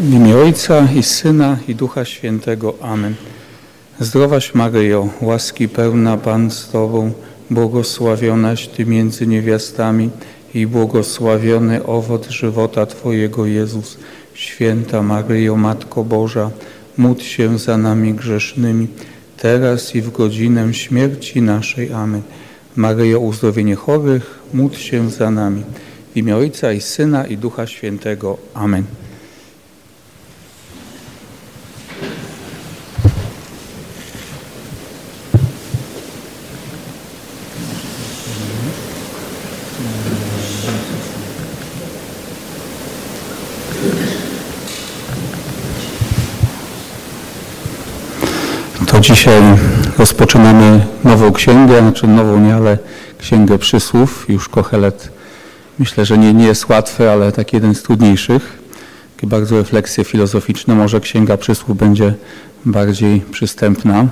W imię Ojca i Syna i Ducha Świętego. Amen. Zdrowaś Maryjo, łaski pełna Pan z Tobą, błogosławionaś Ty między niewiastami i błogosławiony owoc żywota Twojego Jezus. Święta Maryjo, Matko Boża, módl się za nami grzesznymi, teraz i w godzinę śmierci naszej. Amen. Maryjo, uzdrowienie chorych, módl się za nami. W imię Ojca i Syna i Ducha Świętego. Amen. To dzisiaj rozpoczynamy nową księgę, znaczy nową nie, ale księgę przysłów. Już Kochelet myślę, że nie, nie jest łatwy, ale taki jeden z trudniejszych. Takie bardzo refleksje filozoficzne. Może księga przysłów będzie bardziej przystępna.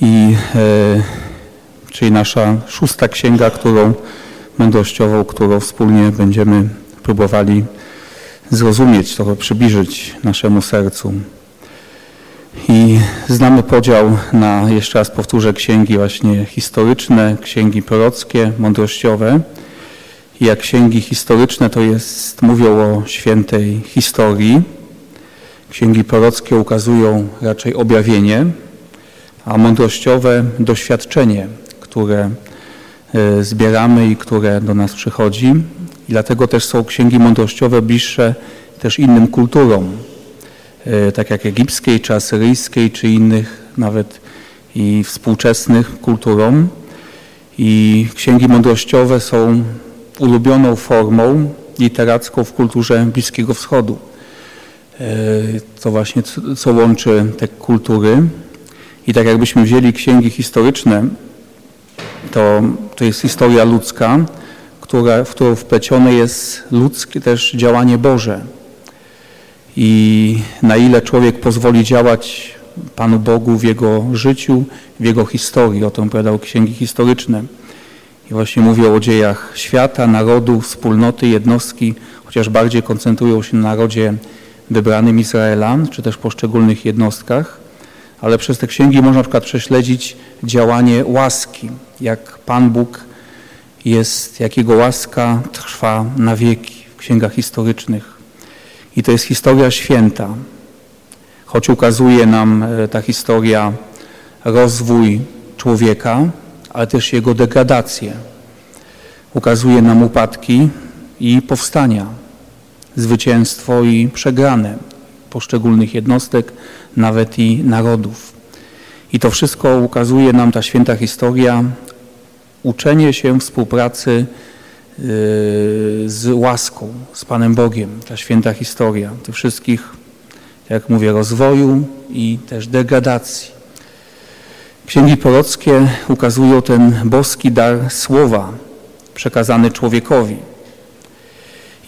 I e, czyli nasza szósta księga, którą mądrościową, którą wspólnie będziemy próbowali zrozumieć, trochę przybliżyć naszemu sercu. I znamy podział na, jeszcze raz powtórzę, księgi właśnie historyczne, księgi prorockie, mądrościowe. Jak księgi historyczne to jest, mówią o świętej historii. Księgi prorockie ukazują raczej objawienie, a mądrościowe doświadczenie, które e, zbieramy i które do nas przychodzi. I dlatego też są księgi mądrościowe bliższe też innym kulturom, tak jak egipskiej, czy asyryjskiej, czy innych nawet i współczesnych kulturom. I księgi mądrościowe są ulubioną formą literacką w kulturze Bliskiego Wschodu. E, to właśnie co łączy te kultury. I tak jakbyśmy wzięli księgi historyczne, to, to jest historia ludzka, która, w którą wplecione jest ludzkie też działanie Boże i na ile człowiek pozwoli działać Panu Bogu w jego życiu, w jego historii. O tym opowiadał księgi historyczne. I właśnie mówią o dziejach świata, narodu, wspólnoty, jednostki, chociaż bardziej koncentrują się na narodzie wybranym Izraela, czy też poszczególnych jednostkach. Ale przez te księgi można na przykład prześledzić działanie łaski, jak Pan Bóg jest, jak Jego łaska trwa na wieki w księgach historycznych. I to jest historia święta, choć ukazuje nam e, ta historia rozwój człowieka, ale też jego degradację. Ukazuje nam upadki i powstania, zwycięstwo i przegrane poszczególnych jednostek, nawet i narodów. I to wszystko ukazuje nam ta święta historia, uczenie się współpracy z łaską, z Panem Bogiem, ta święta historia tych wszystkich, jak mówię, rozwoju i też degradacji. Księgi prorockie ukazują ten boski dar słowa przekazany człowiekowi.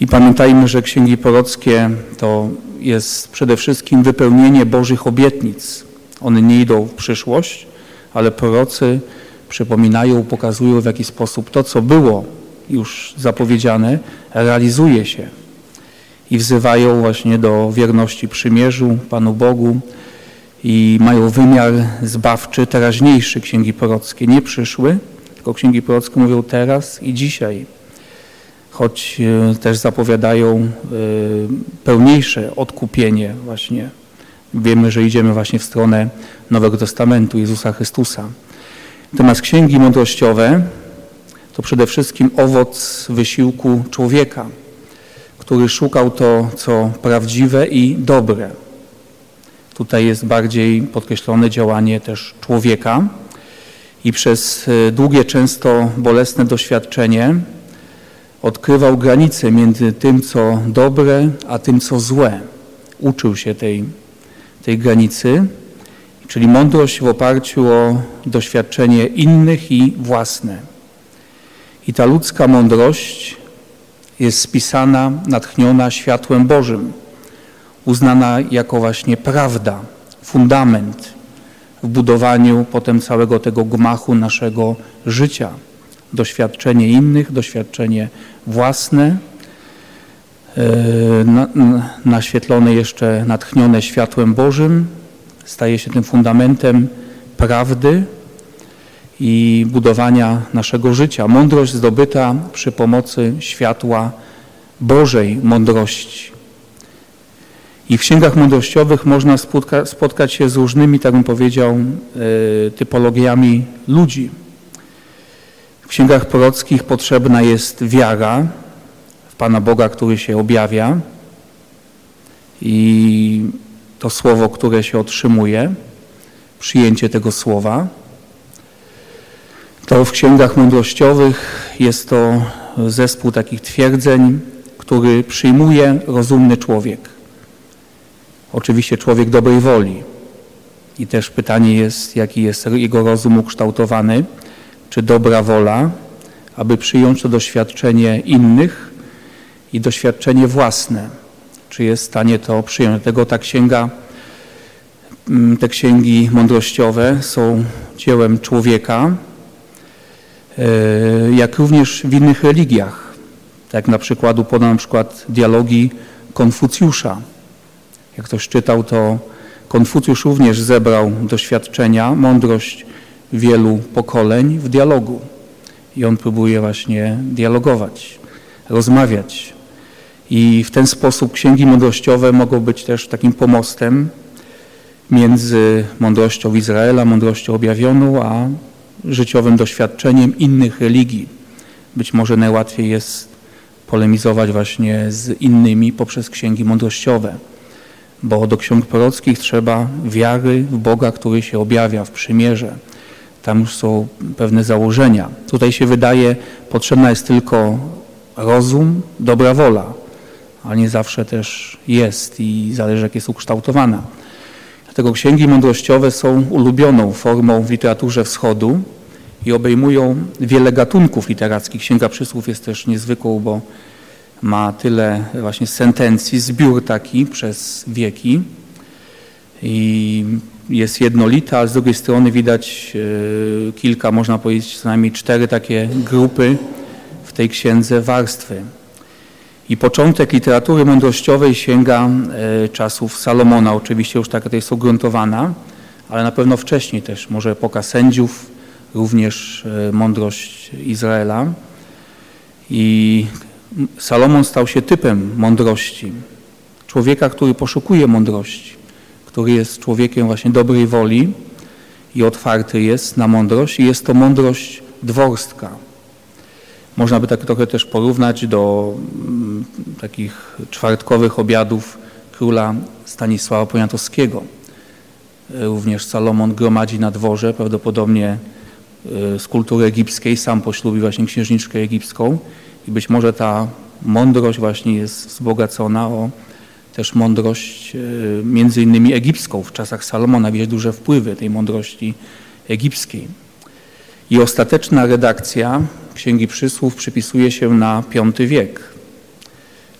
I pamiętajmy, że księgi prorockie to jest przede wszystkim wypełnienie Bożych obietnic. One nie idą w przyszłość, ale prorocy przypominają, pokazują w jaki sposób to, co było już zapowiedziane, realizuje się i wzywają właśnie do wierności przymierzu Panu Bogu i mają wymiar zbawczy, teraźniejszy księgi prorockie, nie przyszły, tylko księgi prorockie mówią teraz i dzisiaj, choć e, też zapowiadają e, pełniejsze odkupienie właśnie. Wiemy, że idziemy właśnie w stronę Nowego Testamentu Jezusa Chrystusa. Natomiast księgi mądrościowe to przede wszystkim owoc wysiłku człowieka, który szukał to, co prawdziwe i dobre. Tutaj jest bardziej podkreślone działanie też człowieka i przez e, długie, często bolesne doświadczenie odkrywał granice między tym, co dobre, a tym, co złe. Uczył się tej, tej granicy, czyli mądrość w oparciu o doświadczenie innych i własne. I ta ludzka mądrość jest spisana, natchniona światłem Bożym, uznana jako właśnie prawda, fundament w budowaniu potem całego tego gmachu naszego życia. Doświadczenie innych, doświadczenie własne, naświetlone jeszcze, natchnione światłem Bożym, staje się tym fundamentem prawdy i budowania naszego życia. Mądrość zdobyta przy pomocy światła Bożej mądrości. I w księgach mądrościowych można spotka spotkać się z różnymi, tak bym powiedział, e, typologiami ludzi. W księgach prorockich potrzebna jest wiara w Pana Boga, który się objawia i to słowo, które się otrzymuje, przyjęcie tego słowa. To w księgach mądrościowych jest to zespół takich twierdzeń, który przyjmuje rozumny człowiek. Oczywiście człowiek dobrej woli. I też pytanie jest, jaki jest jego rozum ukształtowany, czy dobra wola, aby przyjąć to doświadczenie innych i doświadczenie własne. Czy jest w stanie to przyjąć? Dlatego ta księga, mm, te księgi mądrościowe są dziełem człowieka, jak również w innych religiach. Tak na przykładu podam przykład dialogi Konfucjusza. Jak ktoś czytał, to Konfucjusz również zebrał doświadczenia, mądrość wielu pokoleń w dialogu. I on próbuje właśnie dialogować, rozmawiać. I w ten sposób księgi mądrościowe mogą być też takim pomostem między mądrością Izraela, mądrością objawioną, a życiowym doświadczeniem innych religii. Być może najłatwiej jest polemizować właśnie z innymi poprzez księgi mądrościowe bo do ksiąg prorockich trzeba wiary w Boga, który się objawia w przymierze. Tam już są pewne założenia. Tutaj się wydaje, potrzebna jest tylko rozum, dobra wola, ale nie zawsze też jest i zależy jak jest ukształtowana. Dlatego księgi mądrościowe są ulubioną formą w literaturze wschodu i obejmują wiele gatunków literackich. Księga Przysłów jest też niezwykłą, bo ma tyle właśnie sentencji, zbiór taki przez wieki i jest jednolita, a z drugiej strony widać e, kilka, można powiedzieć co najmniej cztery takie grupy w tej księdze warstwy. I początek literatury mądrościowej sięga e, czasów Salomona, oczywiście już taka jest ugruntowana, ale na pewno wcześniej też, może epoka sędziów, również e, mądrość Izraela. I Salomon stał się typem mądrości. Człowieka, który poszukuje mądrości, który jest człowiekiem właśnie dobrej woli i otwarty jest na mądrość i jest to mądrość dworstka. Można by tak trochę też porównać do mm, takich czwartkowych obiadów króla Stanisława Poniatowskiego. Również Salomon gromadzi na dworze, prawdopodobnie e, z kultury egipskiej, sam poślubi właśnie księżniczkę egipską i być może ta mądrość właśnie jest wzbogacona o też mądrość e, między innymi egipską. W czasach Salomona widać duże wpływy tej mądrości egipskiej. I ostateczna redakcja Księgi Przysłów przypisuje się na V wiek,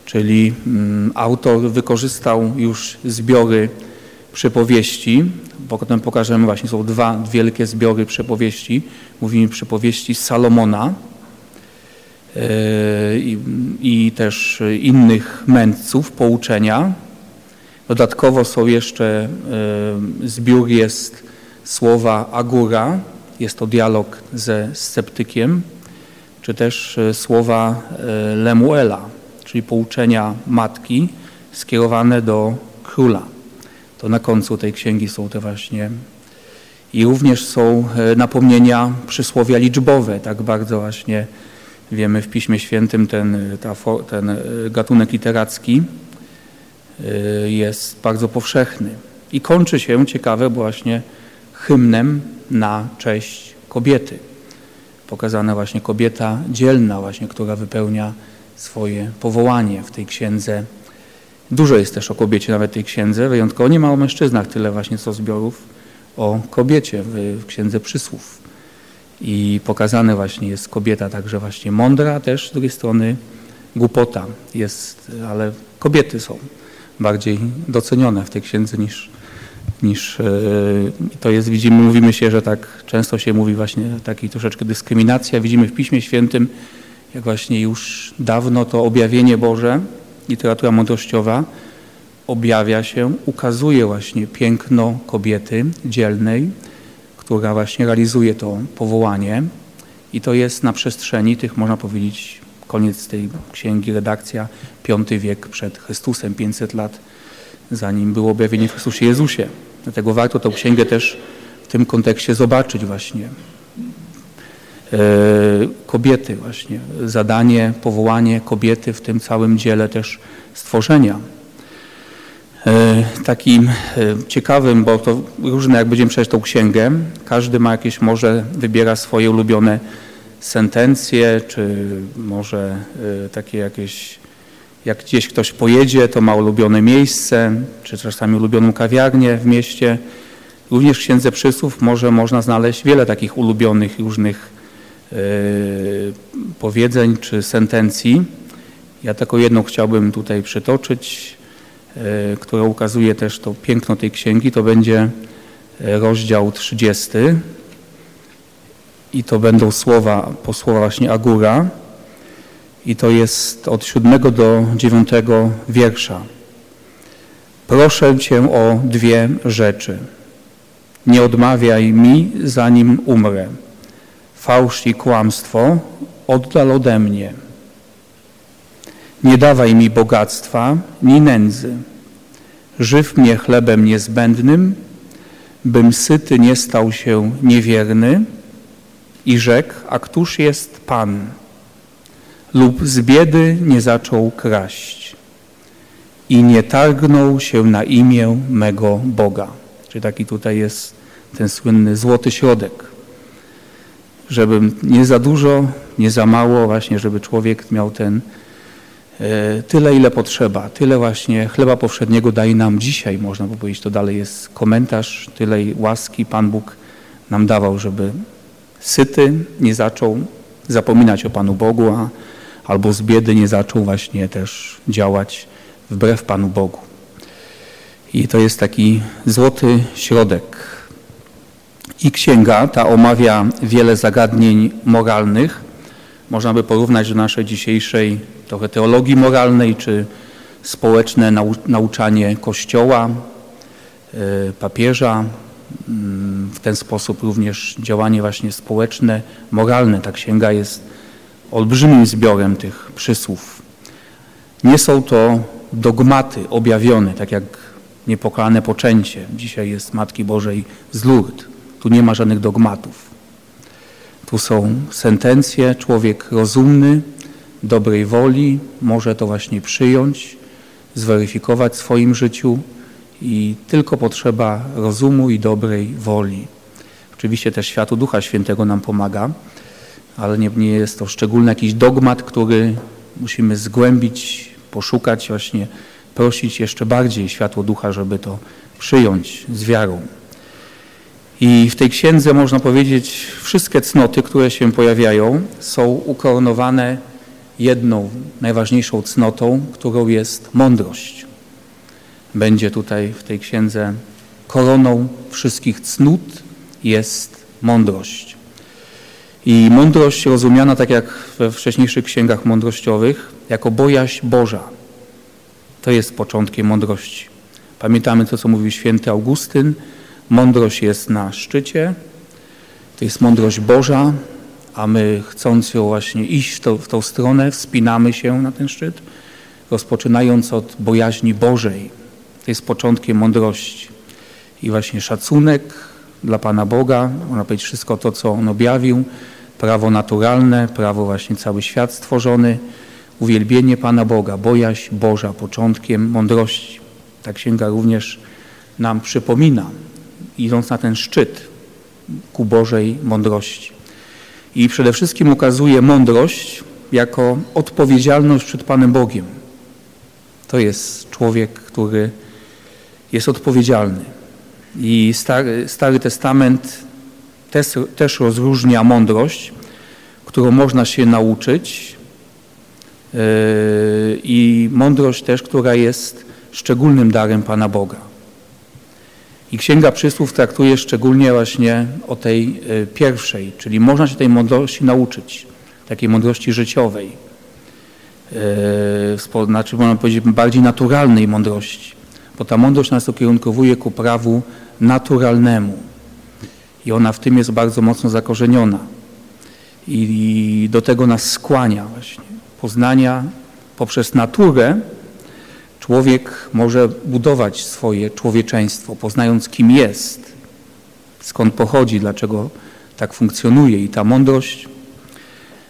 czyli mm, autor wykorzystał już zbiory przypowieści. Potem pokażemy właśnie, są dwa wielkie zbiory przypowieści. Mówimy przypowieści Salomona, E, i, i też innych mędrców, pouczenia. Dodatkowo są jeszcze, e, zbiór jest słowa Agura, jest to dialog ze sceptykiem, czy też e, słowa Lemuela, czyli pouczenia matki skierowane do króla. To na końcu tej księgi są te właśnie i również są napomnienia przysłowia liczbowe, tak bardzo właśnie Wiemy w Piśmie Świętym ten, ta, ten e, gatunek literacki e, jest bardzo powszechny. I kończy się, ciekawe, właśnie hymnem na cześć kobiety. Pokazana właśnie kobieta dzielna, właśnie, która wypełnia swoje powołanie w tej księdze. Dużo jest też o kobiecie nawet tej księdze, wyjątkowo nie ma o mężczyznach tyle właśnie co zbiorów o kobiecie w, księdze przysłów i pokazane właśnie jest kobieta także właśnie mądra, też z drugiej strony głupota jest, ale kobiety są bardziej docenione w tej księdze niż, niż yy, to jest, widzimy, mówimy się, że tak często się mówi właśnie takiej troszeczkę dyskryminacja. Widzimy w Piśmie Świętym, jak właśnie już dawno to objawienie Boże literatura mądrościowa objawia się, ukazuje właśnie piękno kobiety dzielnej, która właśnie realizuje to powołanie i to jest na przestrzeni tych, można powiedzieć, koniec tej księgi, redakcja, V wiek przed Chrystusem, 500 lat, zanim było objawienie w Chrystusie Jezusie. Dlatego warto tę księgę też w tym kontekście zobaczyć właśnie. E, kobiety właśnie, zadanie, powołanie kobiety w tym całym dziele też stworzenia. E, takim e, ciekawym, bo to różne, jak będziemy czytać tą księgę, każdy ma jakieś, może wybiera swoje ulubione sentencje, czy może takie jakieś, jak gdzieś ktoś pojedzie, to ma ulubione miejsce, czy czasami ulubioną kawiarnię w mieście. Również w Księdze Przysłów może można znaleźć wiele takich ulubionych różnych powiedzeń czy sentencji. Ja taką jedną chciałbym tutaj przytoczyć. E, która ukazuje też to piękno tej księgi, to będzie e, rozdział 30 i to będą słowa, po słowa właśnie Agura i to jest od 7 do 9 wiersza. Proszę Cię o dwie rzeczy. Nie odmawiaj mi, zanim umrę. Fałsz i kłamstwo oddal ode mnie. Nie dawaj mi bogactwa ni nędzy. Żyw mnie chlebem niezbędnym, bym syty nie stał się niewierny i rzekł, a któż jest Pan? Lub z biedy nie zaczął kraść i nie targnął się na imię mego Boga. Czyli taki tutaj jest ten słynny złoty środek. Żeby nie za dużo, nie za mało, właśnie żeby człowiek miał ten E, tyle, ile potrzeba, tyle właśnie chleba powszedniego daje nam dzisiaj, można by powiedzieć, to dalej jest komentarz, tyle łaski Pan Bóg nam dawał, żeby syty nie zaczął zapominać o Panu Bogu, a, albo z biedy nie zaczął właśnie też działać wbrew Panu Bogu. I to jest taki złoty środek. I księga ta omawia wiele zagadnień moralnych. Można by porównać do naszej dzisiejszej trochę teologii moralnej, czy społeczne nauczanie Kościoła, e, papieża, mm, w ten sposób również działanie właśnie społeczne, moralne. Ta księga jest olbrzymim zbiorem tych przysłów. Nie są to dogmaty objawione, tak jak niepokalane poczęcie. Dzisiaj jest Matki Bożej z Lourdes. Tu nie ma żadnych dogmatów. Tu są sentencje, człowiek rozumny, dobrej woli może to właśnie przyjąć, zweryfikować w swoim życiu i tylko potrzeba rozumu i dobrej woli. Oczywiście też światu Ducha Świętego nam pomaga, ale nie, nie jest to szczególny jakiś dogmat, który musimy zgłębić, poszukać, właśnie prosić jeszcze bardziej światło Ducha, żeby to przyjąć z wiarą. I w tej księdze można powiedzieć, wszystkie cnoty, które się pojawiają, są ukoronowane jedną najważniejszą cnotą, którą jest mądrość. Będzie tutaj w tej księdze koroną wszystkich cnót jest mądrość. I mądrość rozumiana, tak jak we wcześniejszych księgach mądrościowych, jako bojaźń Boża. To jest początkiem mądrości. Pamiętamy to, co mówił święty Augustyn. Mądrość jest na szczycie. To jest mądrość Boża, a my chcąc ją właśnie iść w, to, w tą stronę, wspinamy się na ten szczyt, rozpoczynając od bojaźni Bożej. To jest początkiem mądrości. I właśnie szacunek dla Pana Boga, można powiedzieć wszystko to, co On objawił, prawo naturalne, prawo właśnie cały świat stworzony, uwielbienie Pana Boga, bojaźń Boża, początkiem mądrości. Ta księga również nam przypomina, idąc na ten szczyt ku Bożej mądrości i przede wszystkim ukazuje mądrość jako odpowiedzialność przed Panem Bogiem. To jest człowiek, który jest odpowiedzialny. I Stary, Stary Testament też, też rozróżnia mądrość, którą można się nauczyć yy, i mądrość też, która jest szczególnym darem Pana Boga. I Księga Przysłów traktuje szczególnie właśnie o tej e, pierwszej, czyli można się tej mądrości nauczyć, takiej mądrości życiowej. e, znaczy można powiedzieć bardziej naturalnej mądrości, bo ta mądrość nas ukierunkowuje ku prawu naturalnemu i ona w tym jest bardzo mocno zakorzeniona i do tego nas skłania właśnie. Poznania poprzez naturę człowiek może budować swoje człowieczeństwo, poznając kim jest, skąd pochodzi, dlaczego tak funkcjonuje i ta mądrość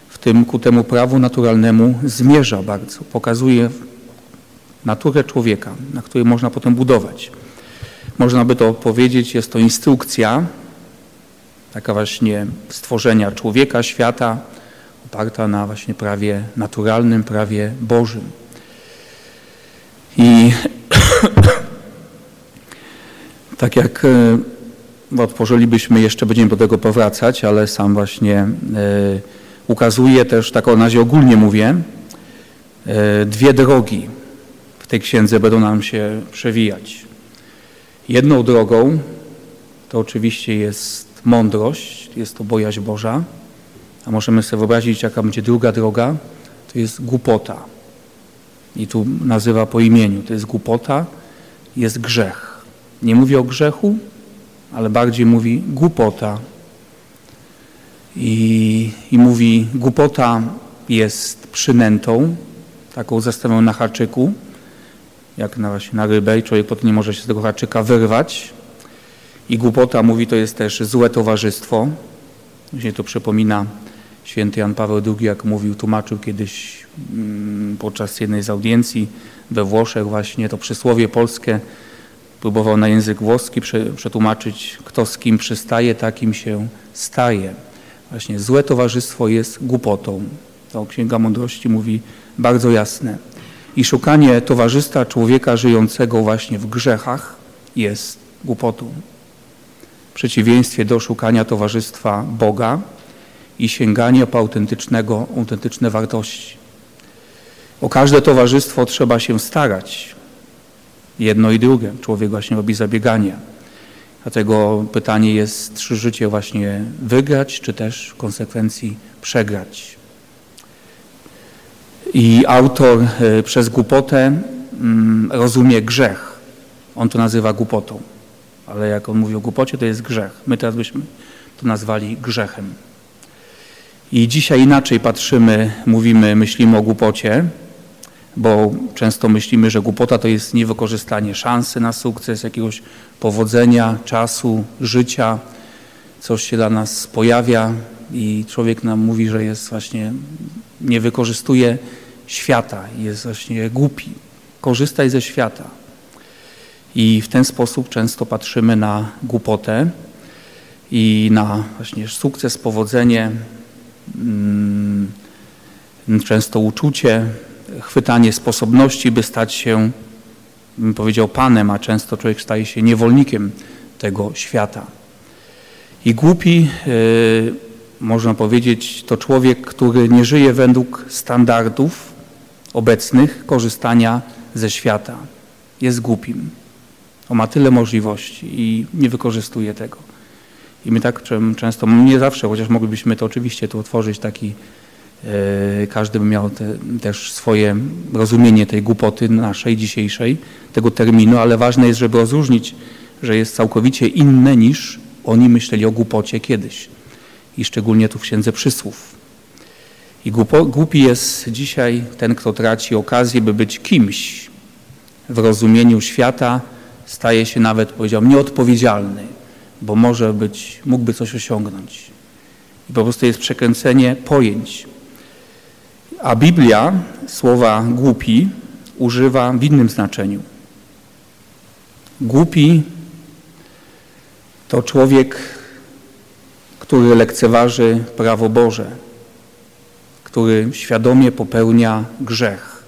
w tym ku temu prawu naturalnemu zmierza bardzo, pokazuje naturę człowieka, na której można potem budować. Można by to powiedzieć, jest to instrukcja, taka właśnie stworzenia człowieka, świata, oparta na właśnie prawie naturalnym, prawie Bożym. I tak jak e, otworzylibyśmy, jeszcze będziemy do tego powracać, ale sam właśnie e, ukazuje też, tak o razie ogólnie mówię, e, dwie drogi w tej księdze będą nam się przewijać. Jedną drogą to oczywiście jest mądrość, jest to bojaźń Boża, a możemy sobie wyobrazić, jaka będzie druga droga, to jest głupota. I tu nazywa po imieniu, to jest głupota, jest grzech. Nie mówi o grzechu, ale bardziej mówi głupota. I, i mówi, głupota jest przynętą, taką zastawioną na haczyku, jak na, właśnie na rybę i człowiek potem nie może się z tego haczyka wyrwać. I głupota, mówi, to jest też złe towarzystwo. Mnie to przypomina święty Jan Paweł II, jak mówił, tłumaczył kiedyś mm, podczas jednej z audiencji we Włoszech właśnie to przysłowie polskie, próbował na język włoski przetłumaczyć, kto z kim przystaje, takim się staje. Właśnie złe towarzystwo jest głupotą. To Księga Mądrości mówi bardzo jasne. I szukanie towarzystwa człowieka żyjącego właśnie w grzechach jest głupotą przeciwieństwie do szukania towarzystwa Boga i sięgania po autentycznego, autentyczne wartości. O każde towarzystwo trzeba się starać. Jedno i drugie. Człowiek właśnie robi zabieganie. Dlatego pytanie jest, czy życie właśnie wygrać, czy też w konsekwencji przegrać. I autor e, przez głupotę mm, rozumie grzech. On to nazywa głupotą ale jak on mówi o głupocie, to jest grzech. My teraz byśmy to nazwali grzechem. I dzisiaj inaczej patrzymy, mówimy, myślimy o głupocie, bo często myślimy, że głupota to jest niewykorzystanie szansy na sukces, jakiegoś powodzenia, czasu, życia. Coś się dla nas pojawia i człowiek nam mówi, że jest właśnie, nie wykorzystuje świata, jest właśnie głupi. Korzystaj ze świata. I w ten sposób często patrzymy na głupotę i na właśnie sukces, powodzenie, mm, często uczucie, chwytanie sposobności, by stać się, bym powiedział, panem, a często człowiek staje się niewolnikiem tego świata. I głupi, yy, można powiedzieć, to człowiek, który nie żyje według standardów obecnych korzystania ze świata. Jest głupim. On ma tyle możliwości i nie wykorzystuje tego. I my tak często, nie zawsze, chociaż moglibyśmy to oczywiście tu otworzyć taki, e, każdy by miał te, też swoje rozumienie tej głupoty naszej dzisiejszej, tego terminu, ale ważne jest, żeby rozróżnić, że jest całkowicie inne niż oni myśleli o głupocie kiedyś. I szczególnie tu w Księdze Przysłów. I głupo, głupi jest dzisiaj ten, kto traci okazję, by być kimś w rozumieniu świata, staje się nawet, powiedziałbym, nieodpowiedzialny, bo może być, mógłby coś osiągnąć. I po prostu jest przekręcenie pojęć. A Biblia słowa głupi używa w innym znaczeniu. Głupi to człowiek, który lekceważy prawo Boże, który świadomie popełnia grzech.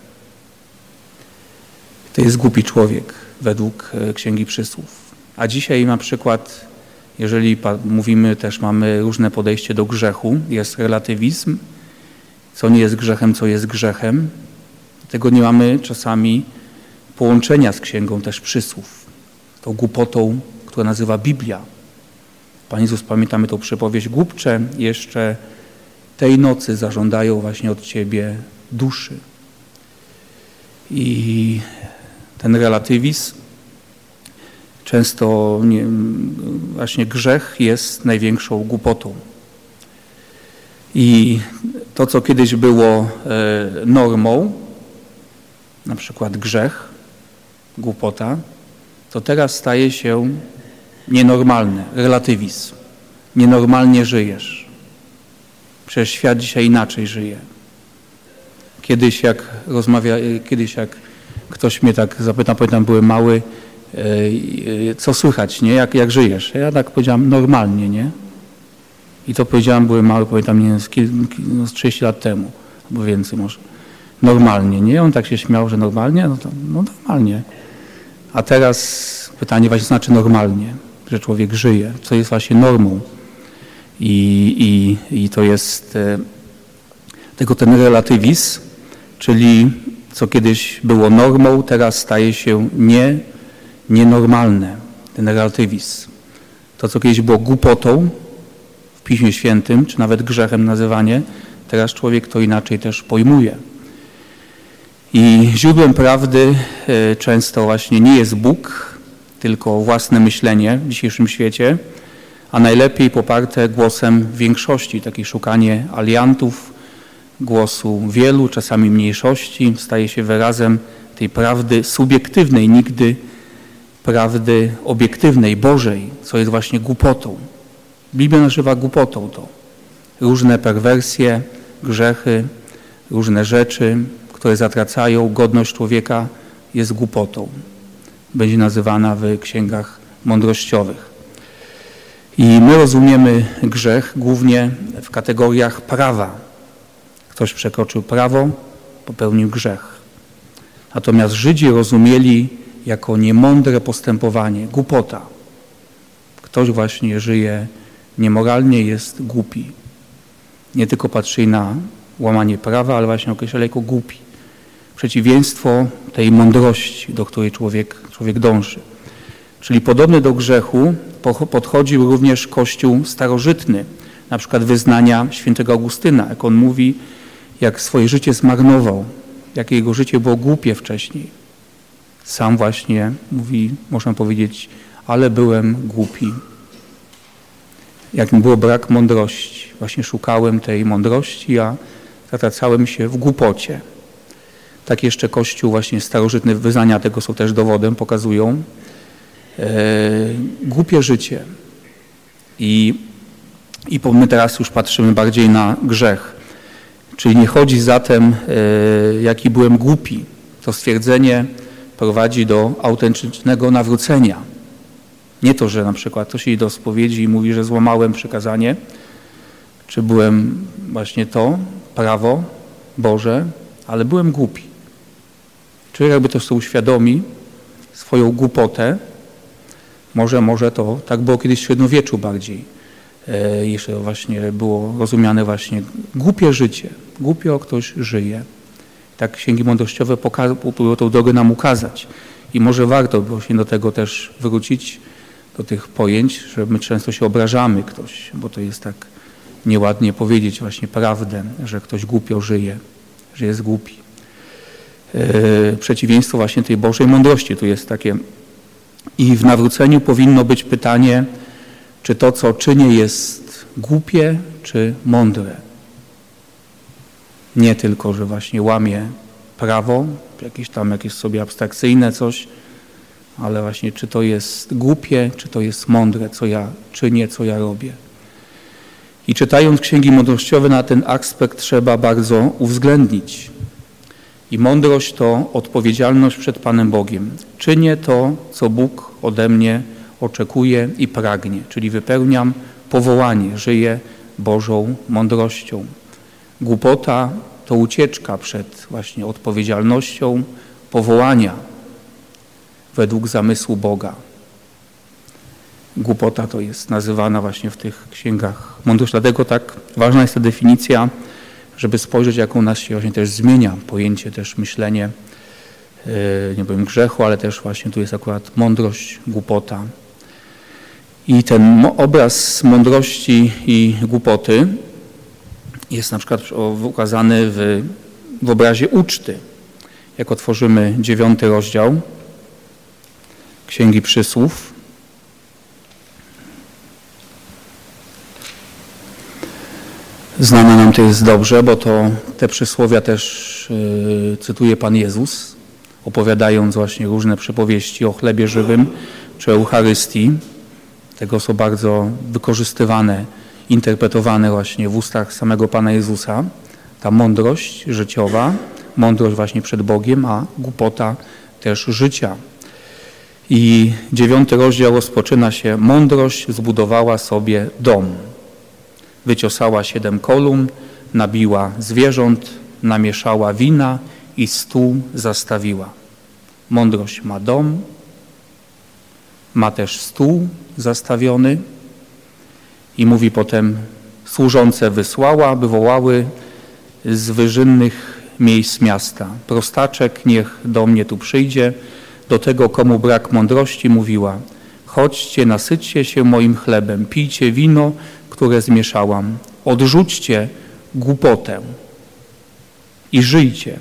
To jest głupi człowiek według e, Księgi Przysłów. A dzisiaj na przykład, jeżeli mówimy też, mamy różne podejście do grzechu, jest relatywizm, co nie jest grzechem, co jest grzechem. Tego nie mamy czasami połączenia z Księgą też Przysłów, tą głupotą, która nazywa Biblia. Pan Jezus, pamiętamy tą przypowieść, głupcze jeszcze tej nocy zażądają właśnie od Ciebie duszy. I ten relatywizm, często nie, właśnie grzech jest największą głupotą. I to, co kiedyś było e, normą, na przykład grzech, głupota, to teraz staje się nienormalne, relatywizm. Nienormalnie żyjesz. Przecież świat dzisiaj inaczej żyje. Kiedyś jak rozmawia, kiedyś jak ktoś mnie tak zapytał, pamiętam, byłem mały, e, e, co słychać, nie? Jak, jak żyjesz? Ja tak powiedziałem, normalnie, nie? I to powiedziałem, byłem mały, pamiętam, nie z, no, z 30 lat temu, albo więcej może. Normalnie, nie? On tak się śmiał, że normalnie? No to no normalnie. A teraz pytanie właśnie znaczy normalnie, że człowiek żyje, co jest właśnie normą. I, i, i to jest e, tego ten relatywizm, czyli co kiedyś było normą, teraz staje się nie, nienormalne, ten relatywizm. To, co kiedyś było głupotą w Piśmie Świętym, czy nawet grzechem nazywanie, teraz człowiek to inaczej też pojmuje. I źródłem prawdy e, często właśnie nie jest Bóg, tylko własne myślenie w dzisiejszym świecie, a najlepiej poparte głosem większości, takie szukanie aliantów, głosu wielu, czasami mniejszości, staje się wyrazem tej prawdy subiektywnej, nigdy prawdy obiektywnej, Bożej, co jest właśnie głupotą. Biblia nazywa głupotą to. Różne perwersje, grzechy, różne rzeczy, które zatracają godność człowieka, jest głupotą. Będzie nazywana w księgach mądrościowych. I my rozumiemy grzech głównie w kategoriach prawa. Ktoś przekroczył prawo, popełnił grzech. Natomiast Żydzi rozumieli jako niemądre postępowanie, głupota. Ktoś właśnie żyje niemoralnie, jest głupi. Nie tylko patrzy na łamanie prawa, ale właśnie określa jako głupi przeciwieństwo tej mądrości, do której człowiek, człowiek dąży. Czyli podobny do grzechu podchodził również Kościół starożytny, na przykład wyznania świętego Augustyna, jak on mówi, jak swoje życie zmarnował, jakie jego życie było głupie wcześniej. Sam właśnie mówi, można powiedzieć, ale byłem głupi. Jak mi było brak mądrości. Właśnie szukałem tej mądrości, a zatracałem się w głupocie. Tak jeszcze Kościół, właśnie starożytne wyznania tego są też dowodem, pokazują. E, głupie życie. I, I my teraz już patrzymy bardziej na grzech. Czyli nie chodzi zatem, e, jaki byłem głupi. To stwierdzenie prowadzi do autentycznego nawrócenia. Nie to, że na przykład ktoś idzie do spowiedzi i mówi, że złamałem przykazanie, czy byłem właśnie to, prawo Boże, ale byłem głupi. Człowiek jakby to sobie uświadomi, swoją głupotę, może, może to, tak było kiedyś w średniowieczu bardziej, jeszcze właśnie było rozumiane właśnie głupie życie, głupio ktoś żyje. Tak księgi mądrościowe próbują tą drogę nam ukazać. I może warto właśnie do tego też wrócić, do tych pojęć, że my często się obrażamy ktoś, bo to jest tak nieładnie powiedzieć właśnie prawdę, że ktoś głupio żyje, że jest głupi. E, przeciwieństwo właśnie tej Bożej mądrości. Tu jest takie. I w nawróceniu powinno być pytanie, czy to, co czynię, jest głupie, czy mądre. Nie tylko, że właśnie łamię prawo, jakieś tam jakieś sobie abstrakcyjne coś, ale właśnie czy to jest głupie, czy to jest mądre, co ja czynię, co ja robię. I czytając księgi mądrościowe na ten aspekt trzeba bardzo uwzględnić. I mądrość to odpowiedzialność przed Panem Bogiem. Czynię to, co Bóg ode mnie oczekuje i pragnie, czyli wypełniam powołanie, żyję Bożą mądrością. Głupota to ucieczka przed właśnie odpowiedzialnością powołania według zamysłu Boga. Głupota to jest nazywana właśnie w tych księgach mądrość. Dlatego tak ważna jest ta definicja żeby spojrzeć, jak u nas się właśnie też zmienia pojęcie, też myślenie, e, nie powiem grzechu, ale też właśnie tu jest akurat mądrość, głupota. I ten obraz mądrości i głupoty jest na przykład ukazany w, w obrazie uczty. jak otworzymy dziewiąty rozdział Księgi Przysłów. Znane nam to jest dobrze, bo to te przysłowia też yy, cytuje Pan Jezus, opowiadając właśnie różne przypowieści o chlebie żywym czy Eucharystii. Tego są bardzo wykorzystywane, interpretowane właśnie w ustach samego Pana Jezusa. Ta mądrość życiowa, mądrość właśnie przed Bogiem, a głupota też życia. I dziewiąty rozdział rozpoczyna się Mądrość zbudowała sobie dom. Wyciosała siedem kolumn, nabiła zwierząt, namieszała wina i stół zastawiła. Mądrość ma dom, ma też stół zastawiony i mówi potem służące wysłała, by wołały z wyżynnych miejsc miasta. Prostaczek niech do mnie tu przyjdzie, do tego komu brak mądrości mówiła chodźcie, nasyćcie się moim chlebem, pijcie wino, które zmieszałam. Odrzućcie głupotę i żyjcie.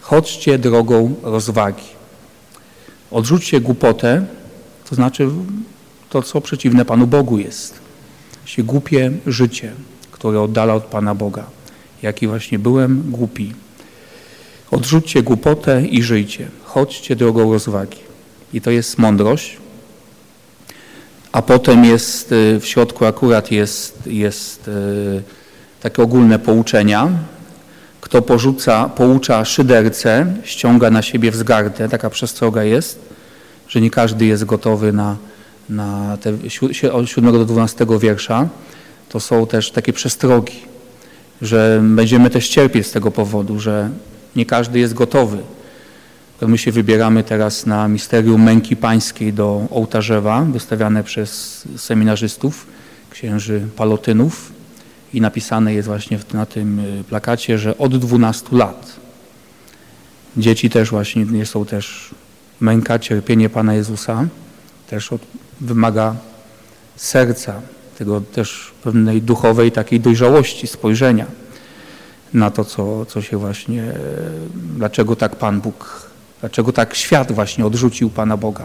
Chodźcie drogą rozwagi. Odrzućcie głupotę, to znaczy to, co przeciwne Panu Bogu jest. Się głupie życie, które oddala od Pana Boga. Jaki właśnie byłem głupi. Odrzućcie głupotę i żyjcie. Chodźcie drogą rozwagi. I to jest mądrość, a potem jest y, w środku akurat jest, jest y, takie ogólne pouczenia. Kto porzuca, poucza szydercę, ściąga na siebie wzgardę, taka przestroga jest, że nie każdy jest gotowy na, na te od 7 do 12 wiersza. To są też takie przestrogi, że będziemy też cierpieć z tego powodu, że nie każdy jest gotowy My się wybieramy teraz na misterium męki pańskiej do ołtarzewa, wystawiane przez seminarzystów, księży palotynów i napisane jest właśnie na tym y, plakacie, że od 12 lat. Dzieci też właśnie nie są też męka, cierpienie Pana Jezusa też od, wymaga serca, tego też pewnej duchowej takiej dojrzałości, spojrzenia na to, co, co się właśnie, dlaczego tak Pan Bóg Dlaczego tak świat właśnie odrzucił Pana Boga?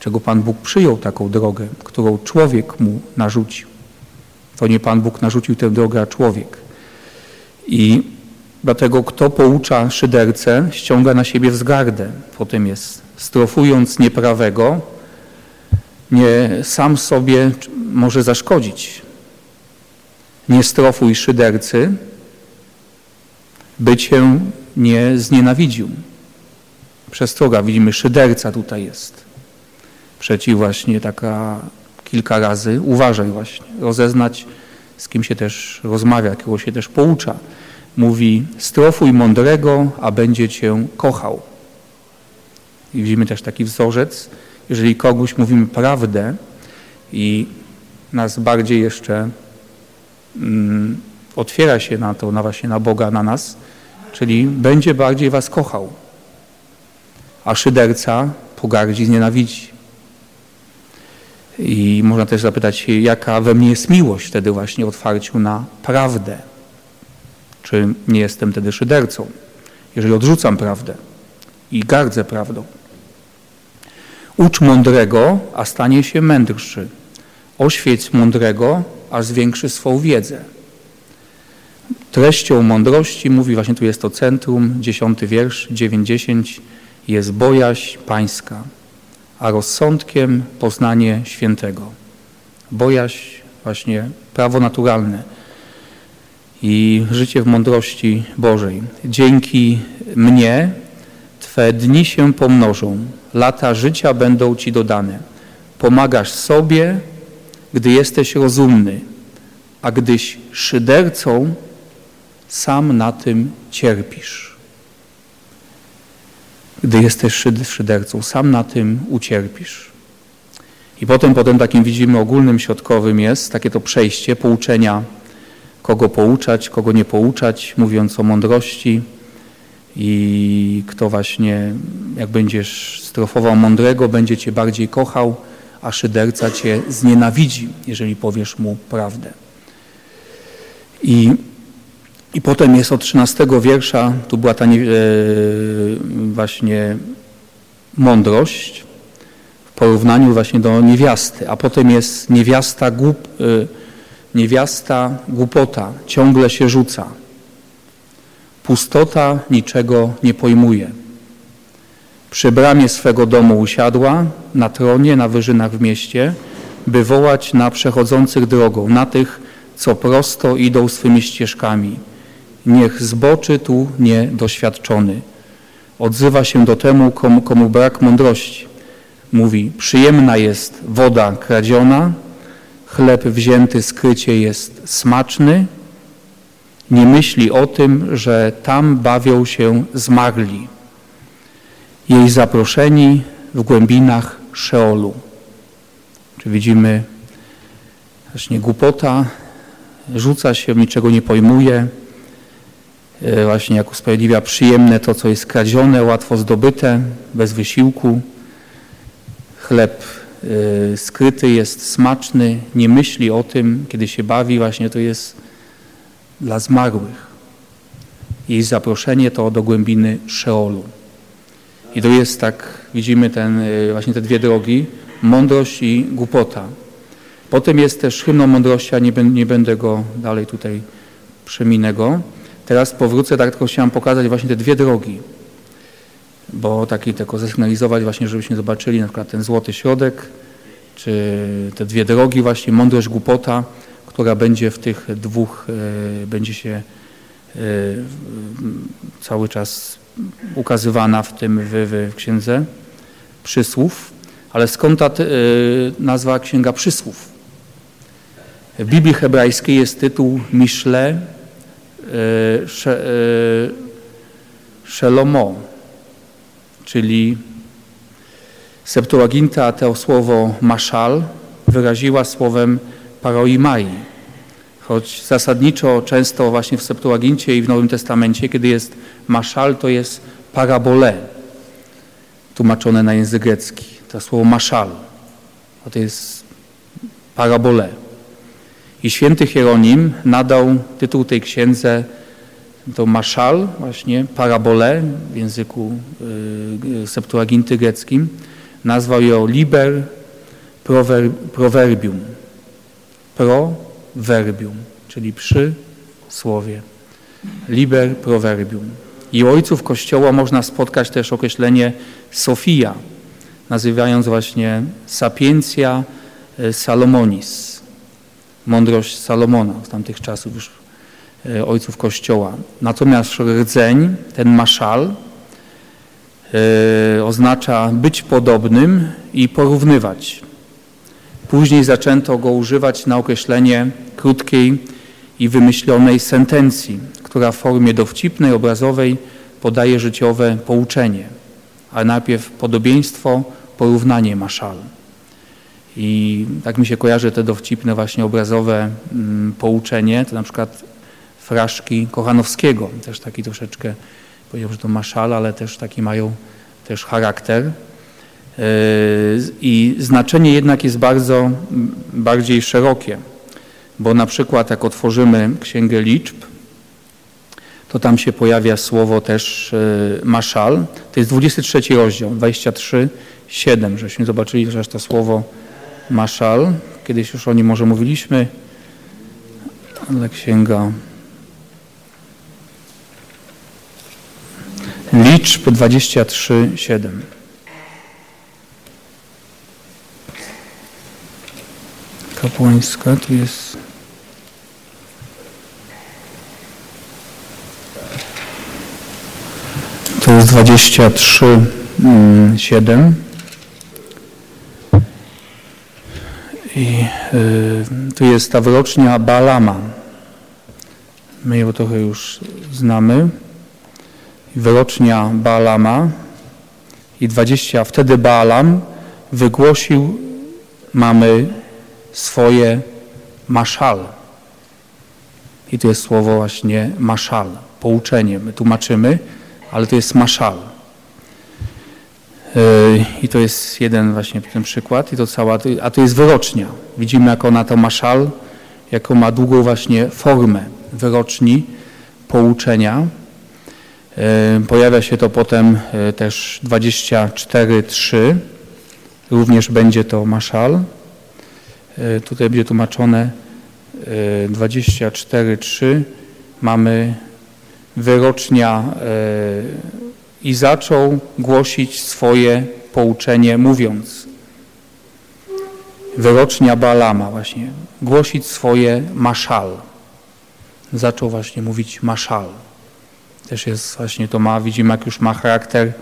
Czego Pan Bóg przyjął taką drogę, którą człowiek mu narzucił? To nie Pan Bóg narzucił tę drogę, a człowiek. I dlatego kto poucza szydercę, ściąga na siebie wzgardę. Potem jest strofując nieprawego, nie sam sobie może zaszkodzić. Nie strofuj szydercy, by cię nie znienawidził przestroga. Widzimy, szyderca tutaj jest. Przeciw właśnie taka kilka razy. Uważaj właśnie, rozeznać z kim się też rozmawia, kogo się też poucza. Mówi, strofuj mądrego, a będzie cię kochał. I widzimy też taki wzorzec. Jeżeli kogoś mówimy prawdę i nas bardziej jeszcze mm, otwiera się na to, na właśnie na Boga, na nas, czyli będzie bardziej was kochał a szyderca pogardzi, znienawidzi. I można też zapytać jaka we mnie jest miłość wtedy właśnie otwarciu na prawdę. Czy nie jestem wtedy szydercą, jeżeli odrzucam prawdę i gardzę prawdą. Ucz mądrego, a stanie się mędrszy. Oświeć mądrego, a zwiększy swą wiedzę. Treścią mądrości mówi, właśnie tu jest to centrum, dziesiąty wiersz, dziewięć, dziesięć, jest bojaźń pańska, a rozsądkiem poznanie świętego. Bojaźń, właśnie prawo naturalne i życie w mądrości Bożej. Dzięki mnie Twe dni się pomnożą, lata życia będą Ci dodane. Pomagasz sobie, gdy jesteś rozumny, a gdyś szydercą, sam na tym cierpisz gdy jesteś szydercą. Sam na tym ucierpisz. I potem, potem takim widzimy ogólnym, środkowym jest takie to przejście pouczenia, kogo pouczać, kogo nie pouczać, mówiąc o mądrości i kto właśnie, jak będziesz strofował mądrego, będzie cię bardziej kochał, a szyderca cię znienawidzi, jeżeli powiesz mu prawdę. I I potem jest od 13 wiersza, tu była ta właśnie mądrość w porównaniu właśnie do niewiasty, a potem jest niewiasta, głup, niewiasta głupota, ciągle się rzuca. Pustota niczego nie pojmuje. Przy bramie swego domu usiadła, na tronie, na wyżynach w mieście, by wołać na przechodzących drogą, na tych, co prosto idą swymi ścieżkami. Niech zboczy tu niedoświadczony. Odzywa się do temu, komu, komu brak mądrości. Mówi, przyjemna jest woda kradziona, chleb wzięty skrycie jest smaczny, nie myśli o tym, że tam bawią się zmarli. Jej zaproszeni w głębinach Szeolu. Czy widzimy właśnie głupota, rzuca się, niczego nie pojmuje, e, właśnie jak usprawiedliwia przyjemne to, co jest kradzione, łatwo zdobyte, bez wysiłku. Chleb skryty jest smaczny, nie myśli o tym, kiedy się bawi, właśnie to jest dla zmarłych. Jej zaproszenie to do głębiny Szeolu. I to jest tak, widzimy ten, y, właśnie te dwie drogi, mądrość i głupota. Potem jest też hymną mądrości, a nie, nie będę go dalej tutaj przeminę go. Teraz powrócę, tak tylko chciałem pokazać właśnie te dwie drogi, bo taki tylko zasygnalizować właśnie, żebyśmy zobaczyli na przykład ten złoty środek, czy te dwie drogi właśnie, mądrość, głupota, która będzie w tych dwóch, e, będzie się e, cały czas ukazywana w tym w, w księdze przysłów. Ale skąd ta e, nazwa księga przysłów? W Biblii hebrajskiej jest tytuł Miszle Szelomo, czyli Septuaginta to słowo maszal wyraziła słowem paroimai. Choć zasadniczo często właśnie w Septuagincie i w Nowym Testamencie, kiedy jest maszal, to jest parabole, tłumaczone na język grecki. To słowo maszal, to jest parabole. I święty Hieronim nadał tytuł tej księdze to maszal, właśnie parabole w języku y, Septuaginty greckim. Nazwał ją liber proverbium. Proverbium, czyli przy słowie. Liber proverbium. I u ojców Kościoła można spotkać też określenie Sofia, nazywając właśnie sapientia y, Salomonis, mądrość Salomona z tamtych czasów już ojców Kościoła. Natomiast rdzeń, ten maszal, e, oznacza być podobnym i porównywać. Później zaczęto go używać na określenie krótkiej i wymyślonej sentencji, która w formie dowcipnej, obrazowej podaje życiowe pouczenie, a najpierw podobieństwo, porównanie maszal. I tak mi się kojarzy te dowcipne właśnie obrazowe mm, pouczenie, to na przykład fraszki Kochanowskiego, też taki troszeczkę, powiedziałbym, że to maszal, ale też taki mają też charakter. Yy, I znaczenie jednak jest bardzo bardziej szerokie, bo na przykład jak otworzymy Księgę Liczb, to tam się pojawia słowo też yy, maszal. To jest 23 rozdział, 23, 7, żeśmy zobaczyli że to słowo Maszal. Kiedyś już o nim może mówiliśmy, ale księga liczb 23:7. Kapłańska tu jest to jest 23:7. I y, tu jest ta wyrocznia Balama. My ją trochę już znamy. Wyrocznia Balama i 20. Wtedy Baalam wygłosił, mamy swoje maszal. I to jest słowo właśnie maszal, pouczenie. My tłumaczymy, ale to jest maszal. I to jest jeden właśnie ten przykład, i to cała, a to jest wyrocznia. Widzimy, jak ona to ma szal, jaką ma długą właśnie formę wyroczni, pouczenia. Pojawia się to potem też 24.3, również będzie to maszal. Tutaj będzie tłumaczone 24.3 mamy wyrocznia i zaczął głosić swoje pouczenie mówiąc wyrocznia Balama właśnie, głosić swoje maszal. Zaczął właśnie mówić maszal. Też jest właśnie, to ma, widzimy jak już ma charakter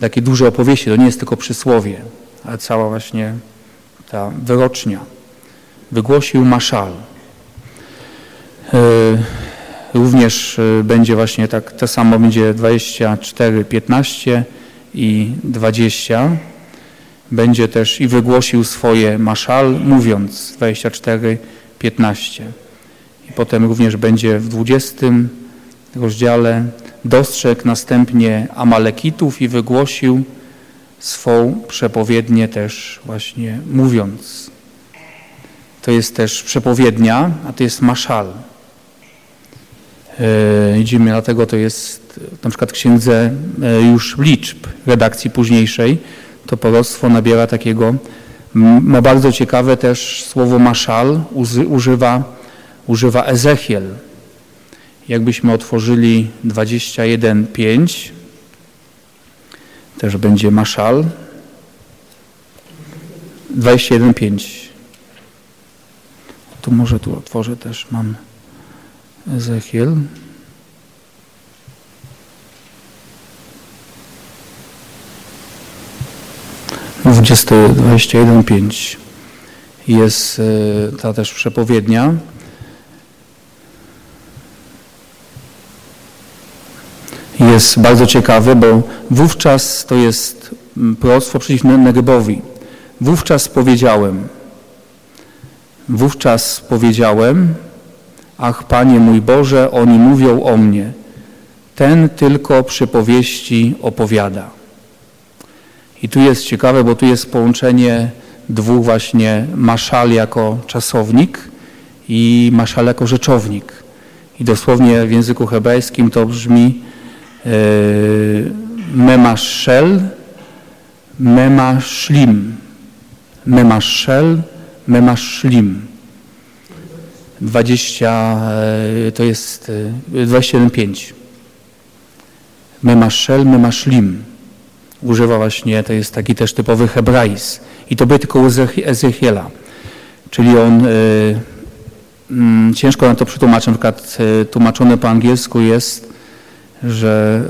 takie duże opowieści, to nie jest tylko przysłowie, ale cała właśnie ta wyrocznia. Wygłosił maszal. E, również e, będzie właśnie tak, to samo będzie 24, 15 i 20 będzie też i wygłosił swoje maszal, mówiąc 24:15. I potem również będzie w 20 rozdziale dostrzegł następnie Amalekitów i wygłosił swą przepowiednię też właśnie mówiąc. To jest też przepowiednia, a to jest maszal. E, idziemy, dlatego to jest na przykład w księdze e, już liczb redakcji późniejszej, to proroctwo nabiera takiego, ma bardzo ciekawe też słowo maszal, używa, używa Ezechiel. Jakbyśmy otworzyli 21.5, też będzie maszal. 21.5. Tu może tu otworzę też, mam Ezechiel. 21.5 jest e, ta też przepowiednia. Jest bardzo ciekawy, bo wówczas to jest mm, proroctwo przeciw Negebowi. Wówczas powiedziałem, wówczas powiedziałem, ach Panie mój Boże, oni mówią o mnie. Ten tylko przypowieści opowiada. I tu jest ciekawe, bo tu jest połączenie dwóch właśnie maszal jako czasownik i maszal jako rzeczownik. I dosłownie w języku hebrajskim to brzmi yy, memaszel, memaszlim. Memaszel, memaszlim. 20, yy, to jest yy, 21.5. Memaszel, memaszlim używa właśnie, to jest taki też typowy hebraizm. I to by tylko u Ezechiela. Czyli on, y, y, ciężko na to przetłumaczyć, na przykład y, tłumaczone po angielsku jest, że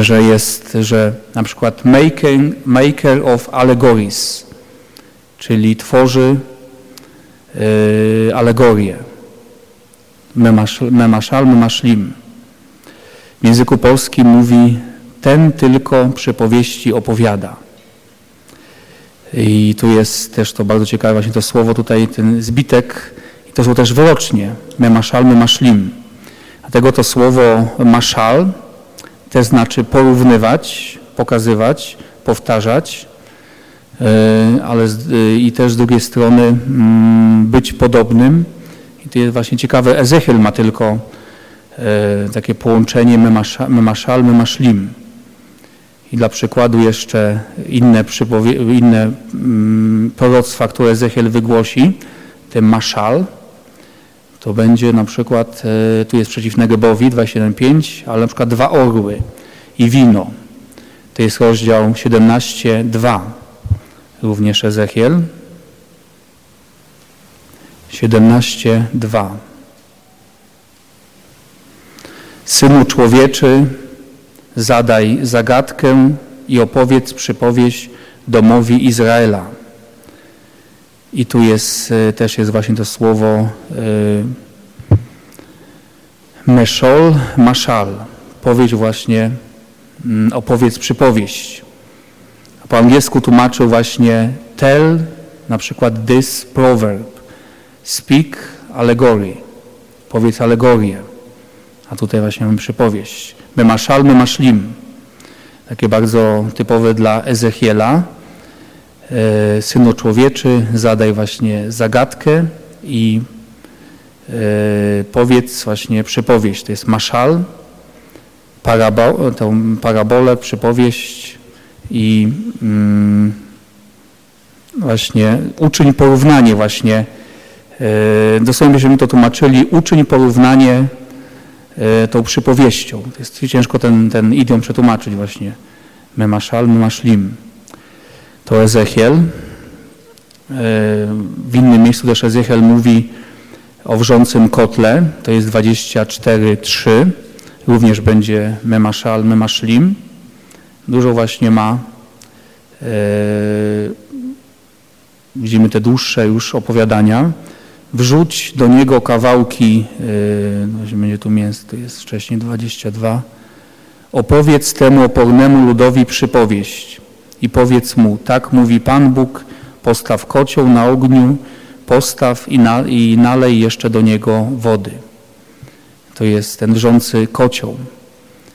że jest, że na przykład maker, maker of allegories, czyli tworzy y, alegorię. Memaszal, memaszlim. W języku polskim mówi ten tylko przypowieści opowiada. I tu jest też to bardzo ciekawe właśnie to słowo tutaj, ten zbitek i to są też wyrocznie, memaszal, memaszlim. Dlatego to słowo maszal też znaczy porównywać, pokazywać, powtarzać, e, ale i też z drugiej strony mm, być podobnym. I to jest właśnie ciekawe, Ezechiel ma tylko E, takie połączenie memaszal, memaszlim. I dla przykładu jeszcze inne, inne mm, proroctwa, które Ezechiel wygłosi, ten maszal, to będzie na przykład, e, tu jest przeciw Negebowi 2.7.5, ale na przykład dwa orły i wino. To jest rozdział 17.2, również Ezechiel. 17.2. Synu człowieczy, zadaj zagadkę i opowiedz przypowieść domowi Izraela. I tu jest, e, też jest właśnie to słowo e, meszol, maszal. Powiedz właśnie, mm, opowiedz przypowieść. Po angielsku tłumaczył właśnie tell, na przykład this proverb. Speak allegory. Powiedz alegorię. A tutaj właśnie mamy przypowieść. My maszal, my maszlim. Takie bardzo typowe dla Ezechiela. E, synu człowieczy, zadaj właśnie zagadkę i powiedz właśnie przypowieść. To jest maszal, parabo, tą parabolę, przypowieść i mm, właśnie uczyń porównanie właśnie. Dosłownie byśmy to tłumaczyli, uczyń porównanie tą przypowieścią. Jest ciężko ten, ten idiom przetłumaczyć właśnie. Memaszal, memaszlim. To Ezechiel. W innym miejscu też Ezechiel mówi o wrzącym kotle, to jest 24.3, również będzie memaszal, memaszlim. Dużo właśnie ma, e, widzimy te dłuższe już opowiadania. Wrzuć do niego kawałki, e, będzie tu mięso, to jest wcześniej 22. Opowiedz temu opornemu ludowi przypowieść i powiedz mu, tak mówi Pan Bóg, postaw kocioł na ogniu, postaw i, na, i nalej jeszcze do niego wody. To jest ten wrzący kocioł.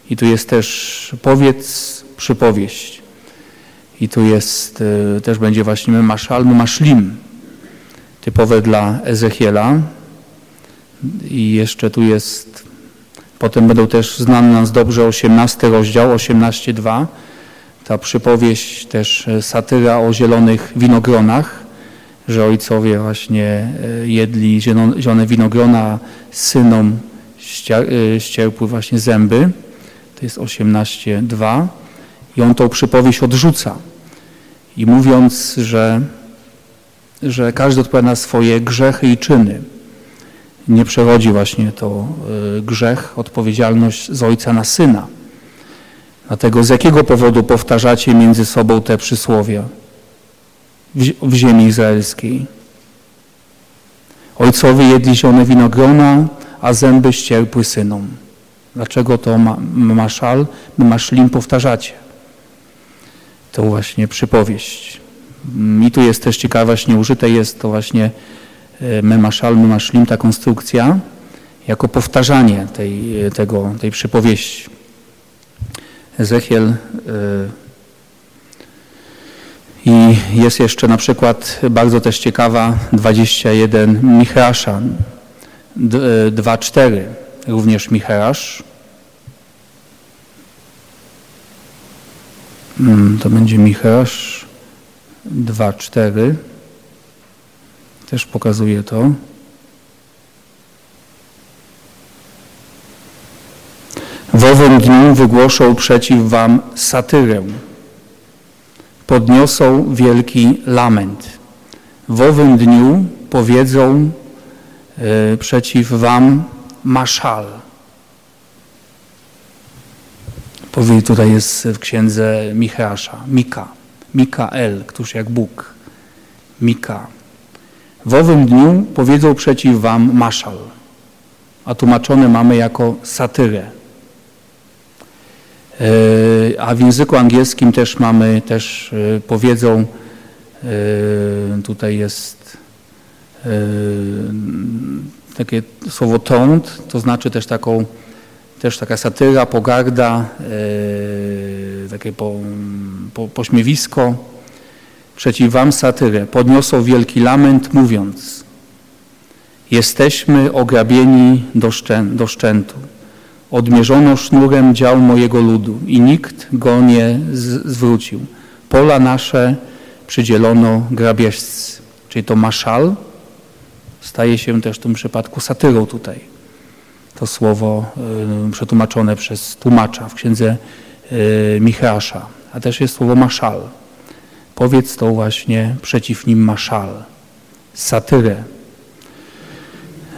I tu jest też powiedz, przypowieść. I tu jest, y, też będzie właśnie maszal, maszlim, typowe dla Ezechiela. I jeszcze tu jest, potem będą też znane nas dobrze 18 rozdział, 18.2. Ta przypowieść też e, satyra o zielonych winogronach że ojcowie właśnie e, jedli zielone winogrona, synom e, ścierpły właśnie zęby. To jest 18.2. I on tą przypowieść odrzuca. I mówiąc, że, że każdy odpowiada na swoje grzechy i czyny. Nie przechodzi właśnie to grzech, odpowiedzialność z ojca na syna. Dlatego z jakiego powodu powtarzacie między sobą te przysłowia? w, ziemi izraelskiej. Ojcowie jedli zielone winogrona, a zęby ścierpły synom. Dlaczego to ma, maszal, maszlim powtarzacie? To właśnie przypowieść. I tu jest też ciekawe, właśnie użyte jest to właśnie e, memaszal, memaszlim, ta konstrukcja, jako powtarzanie tej, tego, tej przypowieści. Ezechiel y i jest jeszcze na przykład bardzo też ciekawa 21 Micheasza 2.4, również Micheasz. Hmm, to będzie Micheasz 2.4. Też pokazuje to. W owym dniu wygłoszą przeciw wam satyrę podniosą wielki lament. W owym dniu powiedzą y, przeciw wam maszal. Powie, tutaj jest w księdze Micheasza, Mika, Mikael, któż jak Bóg, Mika. W owym dniu powiedzą przeciw wam maszal, a tłumaczone mamy jako satyrę. E, a w języku angielskim też mamy, też e, powiedzą, e, tutaj jest takie słowo taunt, to znaczy też taką, też taka satyra, pogarda, takie po, po, pośmiewisko. Przeciw wam satyrę podniosą wielki lament, mówiąc jesteśmy ograbieni do, szczę, do szczętu. Odmierzono sznurem dział mojego ludu i nikt go nie zwrócił. Pola nasze przydzielono grabieżcy. Czyli to maszal staje się też w tym przypadku satyrą tutaj. To słowo y, przetłumaczone przez tłumacza w księdze y, Micheasza. A też jest słowo maszal. Powiedz to właśnie przeciw nim maszal. Satyrę.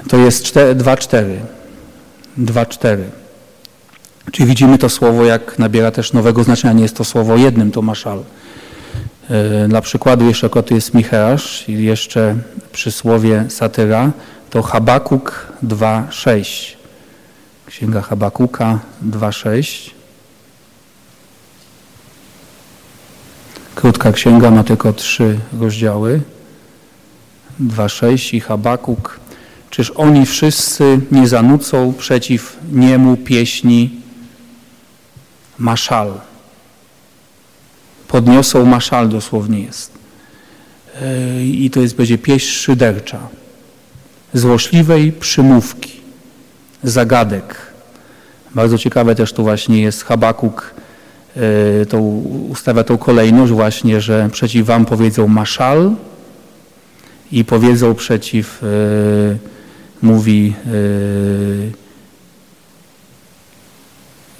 To jest 2-4. 2-4. Czyli widzimy to słowo, jak nabiera też nowego znaczenia. Nie jest to słowo jednym, to maszal. E, dla przykładu jeszcze to jest Micheasz i jeszcze przysłowie satyra to Habakuk 2,6. Księga Habakuka 2,6. Krótka księga ma tylko trzy rozdziały. 2,6 i Habakuk. Czyż oni wszyscy nie zanucą przeciw niemu pieśni maszal. Podniosą maszal dosłownie jest. E, I to jest będzie pieśń szydercza. złośliwej przymówki, zagadek. Bardzo ciekawe też tu właśnie jest Habakuk, e, to ustawia tą kolejność właśnie, że przeciw wam powiedzą maszal i powiedzą przeciw, e, mówi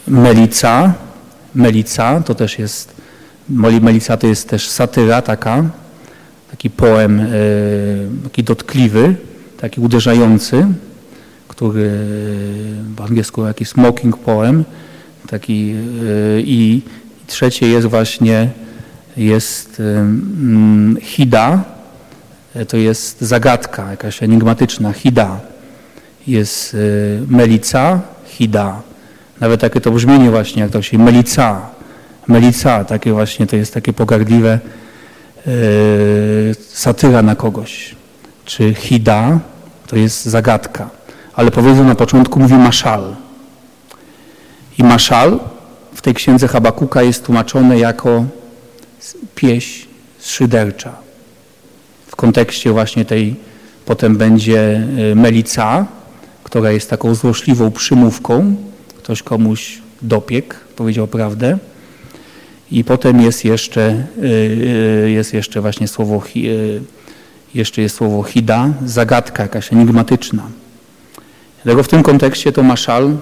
Melica. Melica to też jest, Melica to jest też satyra taka, taki poem taki dotkliwy, taki uderzający, który w angielsku jakiś smoking poem, taki i trzecie jest właśnie jest hida, to jest zagadka, jakaś enigmatyczna, hida. Jest melica, hida. Nawet takie to brzmienie właśnie, jak to się melica, melica, takie właśnie to jest takie pogardliwe satyra na kogoś. Czy hida to jest zagadka ale powiedzą na początku mówi maszal. I maszal w tej księdze Habakuka jest tłumaczone jako pieśń szydercza. W kontekście właśnie tej potem będzie y, melica, która jest taką złośliwą przymówką. Ktoś komuś dopiek, powiedział prawdę. I potem jest jeszcze, y, y, jest jeszcze właśnie słowo, jeszcze jest słowo hida, zagadka jakaś enigmatyczna. Dlatego w tym kontekście to maszal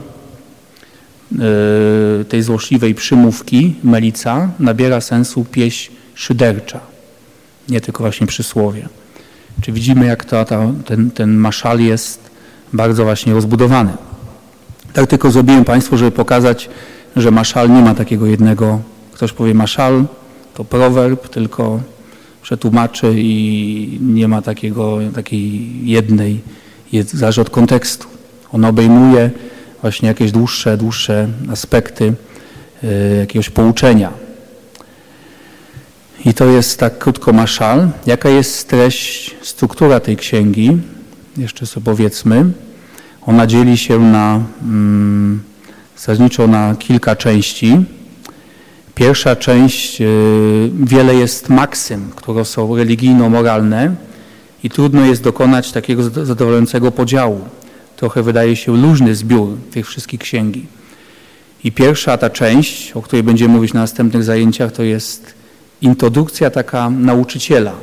tej złośliwej przymówki, melica, nabiera sensu pieśń szydercza, nie tylko właśnie przysłowie. Czy widzimy, jak to, ta, ten, ten maszal jest bardzo właśnie rozbudowany. Tak tylko zrobiłem Państwu, żeby pokazać, że maszal nie ma takiego jednego, ktoś powie maszal, to prowerb, tylko przetłumaczy i nie ma takiego, takiej jednej, zależy od kontekstu. On obejmuje właśnie jakieś dłuższe, dłuższe aspekty y, jakiegoś pouczenia. I to jest tak krótko maszal. Jaka jest treść, struktura tej księgi? Jeszcze sobie powiedzmy. Ona dzieli się na, mm, zasadniczo na kilka części. Pierwsza część, y, wiele jest maksym, które są religijno-moralne i trudno jest dokonać takiego zadowalającego podziału trochę wydaje się luźny zbiór tych wszystkich księgi. I pierwsza ta część, o której będziemy mówić na następnych zajęciach, to jest introdukcja taka nauczyciela.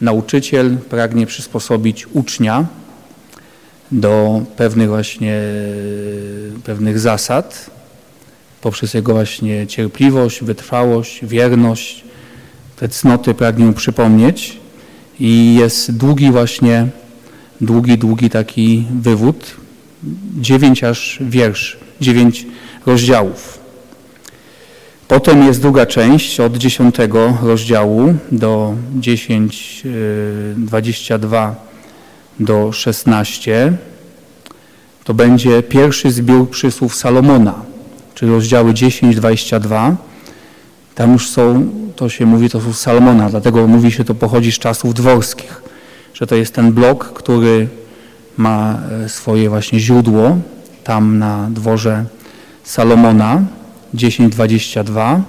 Nauczyciel pragnie przysposobić ucznia do pewnych właśnie pewnych zasad poprzez jego właśnie cierpliwość, wytrwałość, wierność, te cnoty pragnie przypomnieć i jest długi właśnie długi, długi taki wywód, dziewięć aż wiersz, dziewięć rozdziałów. Potem jest druga część od dziesiątego rozdziału do 10, 22 y, do 16. To będzie pierwszy zbiór przysłów Salomona, czyli rozdziały 10, 22. Tam już są, to się mówi, to są Salomona, dlatego mówi się, to pochodzi z czasów dworskich że to jest ten blok, który ma e, swoje właśnie źródło tam na dworze Salomona 1022.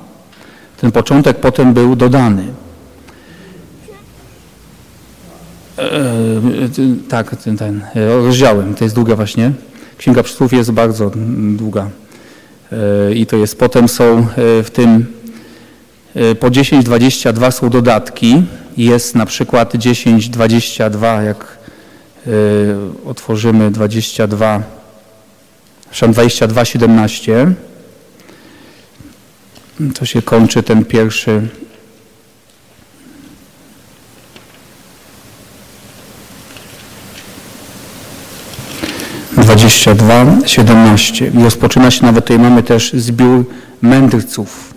Ten początek potem był dodany. E, e, tak, ten, ten rozdziałem, to jest długa właśnie. Księga Przysłów jest bardzo długa. I to jest, potem są w tym po 10-22 są dodatki, jest na przykład 10, 22, jak otworzymy 22, 22, 17, to się kończy ten pierwszy dwadzieścia dwa, siedemnaście. I rozpoczyna się nawet tutaj mamy też zbiór mędrców,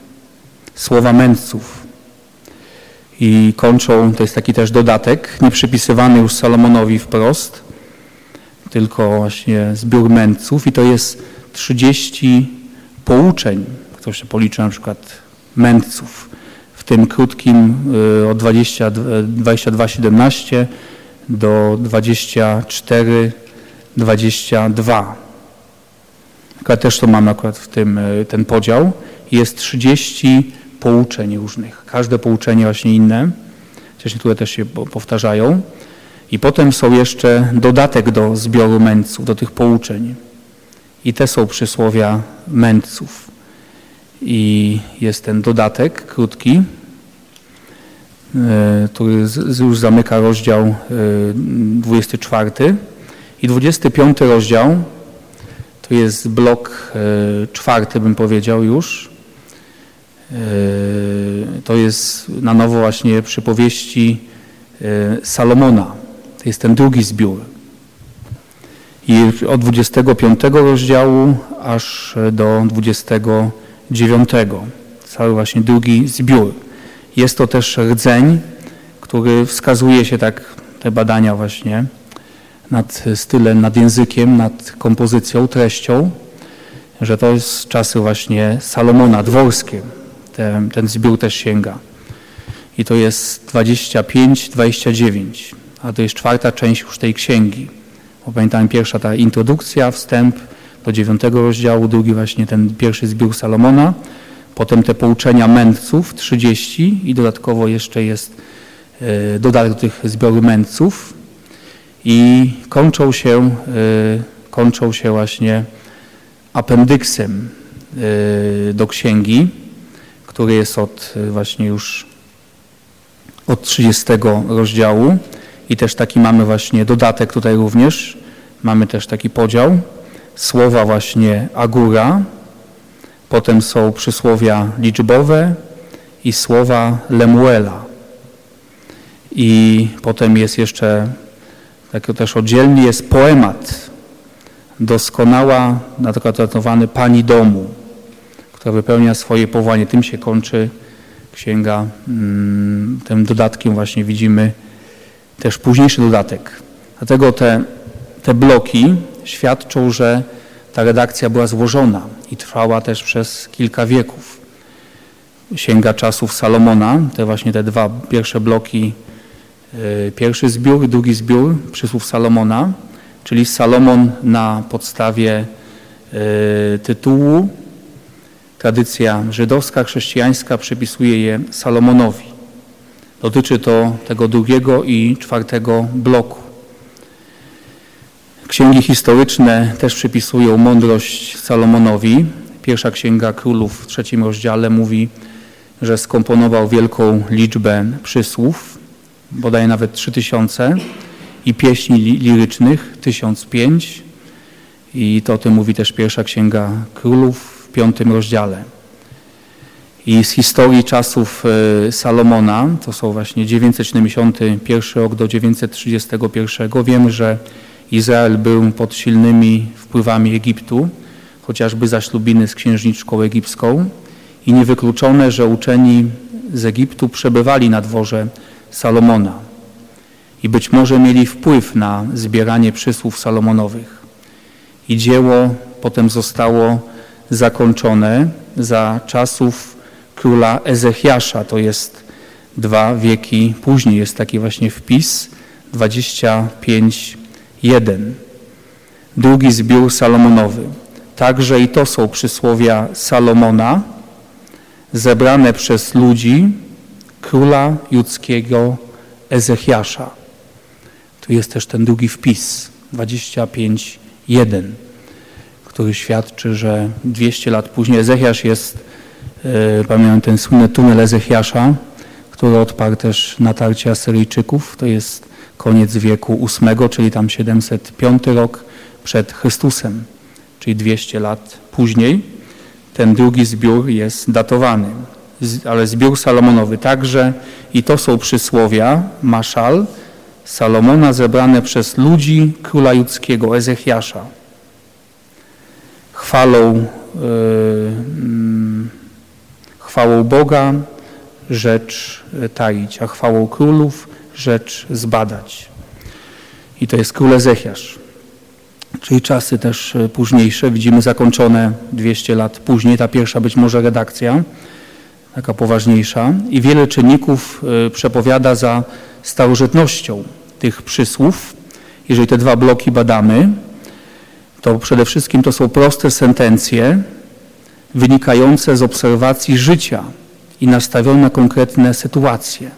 słowa mędrców. I kończą, to jest taki też dodatek, nie przypisywany już Salomonowi wprost, tylko właśnie zbiór mędrców. I to jest 30 pouczeń, ktoś policzy na przykład mędrców. W tym krótkim y, od 22-17 do 24-22. Też to mam akurat w tym y, ten podział. Jest 30 pouczeń różnych. Każde pouczenie właśnie inne, chociaż niektóre też się powtarzają. I potem są jeszcze dodatek do zbioru mędrców, do tych pouczeń. I te są przysłowia mędrców. I jest ten dodatek krótki, e, który już zamyka rozdział 24. E, I 25 rozdział to jest blok e, czwarty, bym powiedział już. To jest na nowo właśnie przypowieści Salomona. To jest ten drugi zbiór. I od 25 rozdziału aż do 29. Cały właśnie drugi zbiór. Jest to też rdzeń, który wskazuje się tak, te badania właśnie, nad stylem, nad językiem, nad kompozycją, treścią, że to jest czasy właśnie Salomona, dworskie. Ten, ten zbiór też sięga. I to jest 25-29, a to jest czwarta część już tej księgi. Bo pamiętam pierwsza ta introdukcja, wstęp do dziewiątego rozdziału, drugi właśnie ten pierwszy zbiór Salomona, potem te pouczenia mędrców 30 i dodatkowo jeszcze jest e, dodatek do tych zbiorów mędrców i kończą się, e, kończą się właśnie apendyksem e, do księgi, który jest od właśnie już od 30 rozdziału i też taki mamy właśnie dodatek tutaj również. Mamy też taki podział. Słowa właśnie agura, potem są przysłowia liczbowe i słowa Lemuela. I potem jest jeszcze, tak też oddzielnie jest poemat. Doskonała, na przykład tratowany pani domu, która wypełnia swoje powołanie. Tym się kończy księga, mm, tym dodatkiem właśnie widzimy też późniejszy dodatek. Dlatego te, te bloki świadczą, że ta redakcja była złożona i trwała też przez kilka wieków. Sięga czasów Salomona, te właśnie te dwa pierwsze bloki, pierwszy zbiór, drugi zbiór przysłów Salomona, czyli Salomon na podstawie yy, tytułu. Tradycja żydowska, chrześcijańska przypisuje je Salomonowi. Dotyczy to tego drugiego i czwartego bloku. Księgi historyczne też przypisują mądrość Salomonowi. Pierwsza Księga Królów w trzecim rozdziale mówi, że skomponował wielką liczbę przysłów, bodaj nawet trzy tysiące i pieśni lirycznych, tysiąc pięć. I to o tym mówi też pierwsza Księga Królów w piątym rozdziale. I z historii czasów e, Salomona, to są właśnie 971 rok do 931, wiemy, że Izrael był pod silnymi wpływami Egiptu, chociażby za ślubiny z księżniczką egipską i niewykluczone, że uczeni z Egiptu przebywali na dworze Salomona i być może mieli wpływ na zbieranie przysłów Salomonowych. I dzieło potem zostało zakończone za czasów króla Ezechiasza, to jest dwa wieki później, jest taki właśnie wpis, 25:1. Drugi zbiór Salomonowy. Także i to są przysłowia Salomona, zebrane przez ludzi króla judzkiego Ezechiasza. Tu jest też ten drugi wpis, 25:1, który świadczy, że 200 lat później Ezechiasz jest E, pamiętam ten słynny tunel Ezechiasza, który odparł też natarcie Asyryjczyków. To jest koniec wieku VIII, czyli tam 705 rok przed Chrystusem, czyli 200 lat później. Ten drugi zbiór jest datowany, ale zbiór Salomonowy także i to są przysłowia, maszal, Salomona zebrane przez ludzi króla judzkiego, Ezechiasza. Chwalą yy, Chwałą Boga rzecz taić, a chwałą królów rzecz zbadać. I to jest król Ezechiasz. Czyli czasy też e, późniejsze, widzimy zakończone 200 lat później, ta pierwsza być może redakcja, taka poważniejsza. I wiele czynników e, przepowiada za starożytnością tych przysłów. Jeżeli te dwa bloki badamy, to przede wszystkim to są proste sentencje, wynikające z obserwacji życia i nastawione na konkretne sytuacje.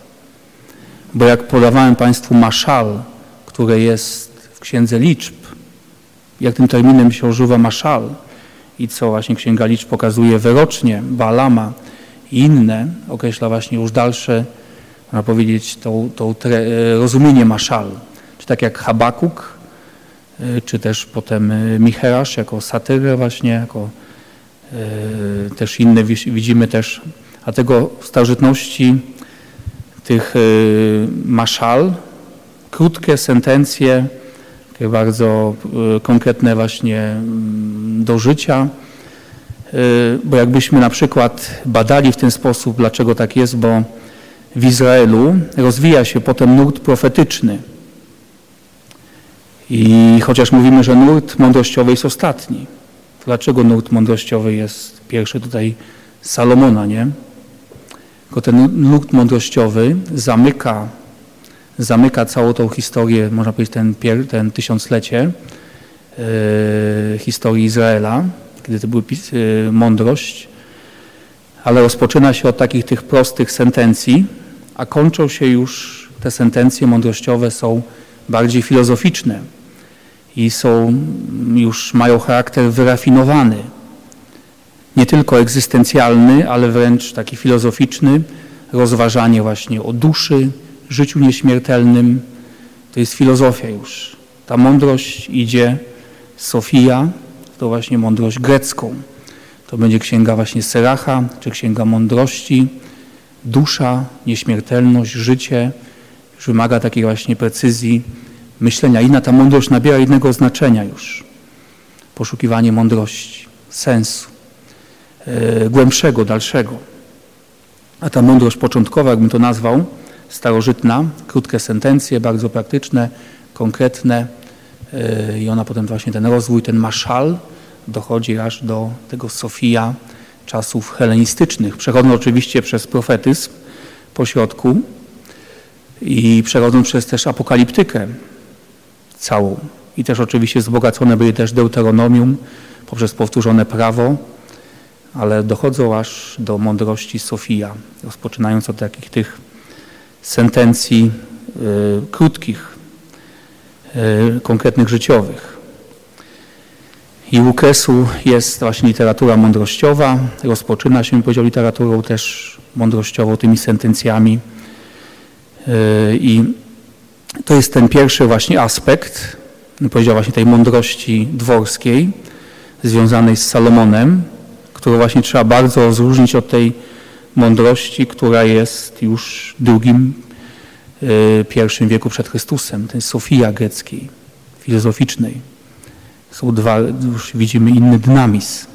Bo jak podawałem Państwu maszal, które jest w Księdze Liczb, jak tym terminem się używa maszal i co właśnie Księga Liczb pokazuje wyrocznie, Balama inne, określa właśnie już dalsze, można powiedzieć, to, to rozumienie maszal. Czy tak jak Habakuk, y, czy też potem y, Micherasz jako satyrę właśnie, jako też inne widzimy też, a tego w starożytności tych maszal, krótkie sentencje, bardzo konkretne właśnie mm, do życia, bo jakbyśmy na przykład badali w ten sposób, dlaczego tak jest, bo w Izraelu rozwija się potem nurt profetyczny. I chociaż mówimy, że nurt mądrościowy jest ostatni, dlaczego nurt mądrościowy jest pierwszy tutaj Salomona, nie? Tylko ten nurt mądrościowy zamyka, zamyka całą tą historię, można powiedzieć ten, ten tysiąclecie yy, historii Izraela, kiedy to była yy, mądrość, ale rozpoczyna się od takich tych prostych sentencji, a kończą się już te sentencje mądrościowe są bardziej filozoficzne i są, już mają charakter wyrafinowany. Nie tylko egzystencjalny, ale wręcz taki filozoficzny, rozważanie właśnie o duszy, życiu nieśmiertelnym. To jest filozofia już. Ta mądrość idzie, Sofia, to właśnie mądrość grecką. To będzie księga właśnie Seracha, czy księga mądrości, dusza, nieśmiertelność, życie już wymaga takiej właśnie precyzji myślenia. Inna ta mądrość nabiera innego znaczenia już. Poszukiwanie mądrości, sensu, yy, głębszego, dalszego. A ta mądrość początkowa, jakbym to nazwał, starożytna, krótkie sentencje, bardzo praktyczne, konkretne i ona potem właśnie ten rozwój, ten maszal dochodzi aż do tego Sofia, czasów helenistycznych. Przechodzą oczywiście przez profetyzm po środku i przechodzą przez też apokaliptykę całą. I też oczywiście wzbogacone były też Deuteronomium poprzez powtórzone prawo, ale dochodzą aż do mądrości Sofia, rozpoczynając od takich tych sentencji y, krótkich, konkretnych życiowych. I u Kresu jest właśnie literatura mądrościowa, rozpoczyna się, powiedział, literaturą też mądrościową, tymi sentencjami. Yy, I to jest ten pierwszy właśnie aspekt, powiedział właśnie tej mądrości dworskiej, związanej z Salomonem, którą właśnie trzeba bardzo rozróżnić od tej mądrości, która jest już drugim, pierwszym wieku przed Chrystusem, tej Sofia greckiej, filozoficznej są dwa, już widzimy inny dynamizm.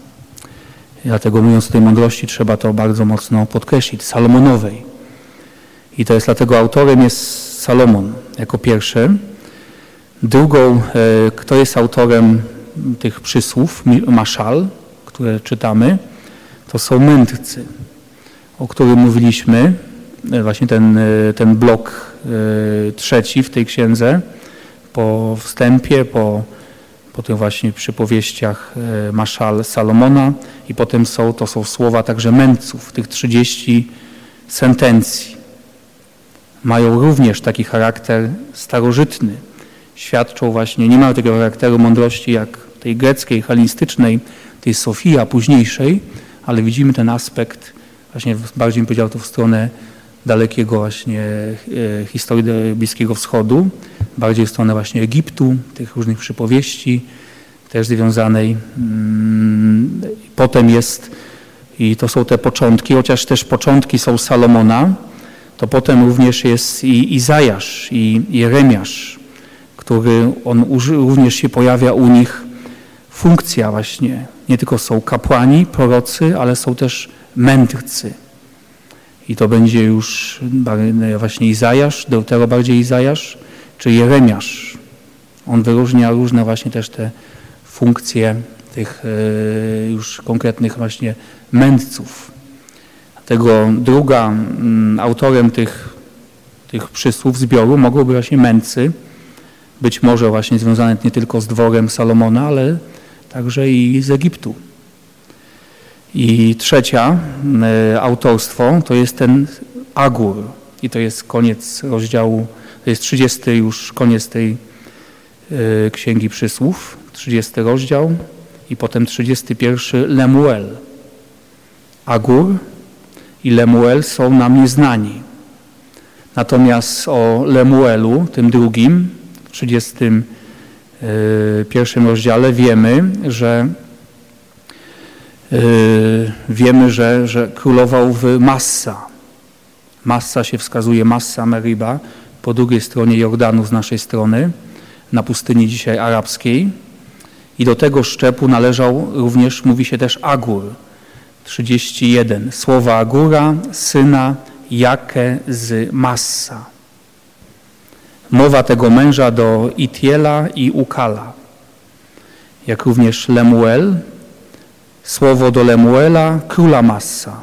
Dlatego mówiąc o tej mądrości trzeba to bardzo mocno podkreślić, Salomonowej. I to jest dlatego autorem jest Salomon jako pierwszy. Drugą, e, kto jest autorem tych przysłów, maszal, które czytamy, to są mędrcy, o którym mówiliśmy, właśnie ten, e, ten blok trzeci w tej księdze, po wstępie, po po tych właśnie przypowieściach e, Maszal Salomona i potem są, to są słowa także mędrców, tych 30 sentencji. Mają również taki charakter starożytny. Świadczą właśnie, nie mają takiego charakteru mądrości jak tej greckiej, helenistycznej, tej Sofia późniejszej, ale widzimy ten aspekt, właśnie bardziej bym powiedział to w stronę dalekiego właśnie e, historii Bliskiego Wschodu, bardziej w stronę właśnie Egiptu, tych różnych przypowieści też związanej. Mm, potem jest, i to są te początki, chociaż też początki są Salomona, to potem również jest i Izajasz, i Jeremiasz, który on również się pojawia u nich funkcja właśnie. Nie tylko są kapłani, prorocy, ale są też mędrcy. I to będzie już właśnie Izajasz, Deutero bardziej Izajasz, czy Jeremiasz. On wyróżnia różne właśnie też te funkcje tych e, już konkretnych właśnie mędrców. Tego druga, mm, autorem tych, tych przysłów zbioru mogą być właśnie mędrcy, być może właśnie związane nie tylko z dworem Salomona, ale także i z Egiptu. I trzecia e, autorstwo to jest ten Agur. I to jest koniec rozdziału, to jest 30 już koniec tej y, Księgi Przysłów, 30 rozdział i potem 31 Lemuel. Agur i Lemuel są nam nieznani. Natomiast o Lemuelu, tym drugim, w 31 rozdziale wiemy, że y, wiemy, że, że królował w Massa. Massa się wskazuje, Massa Meriba, po drugiej stronie Jordanu z naszej strony, na pustyni dzisiaj arabskiej. I do tego szczepu należał również, mówi się też Agur, 31. Słowa Agura, syna Jakę z Massa. Mowa tego męża do Itiela i Ukala. Jak również Lemuel, słowo do Lemuela, króla Massa.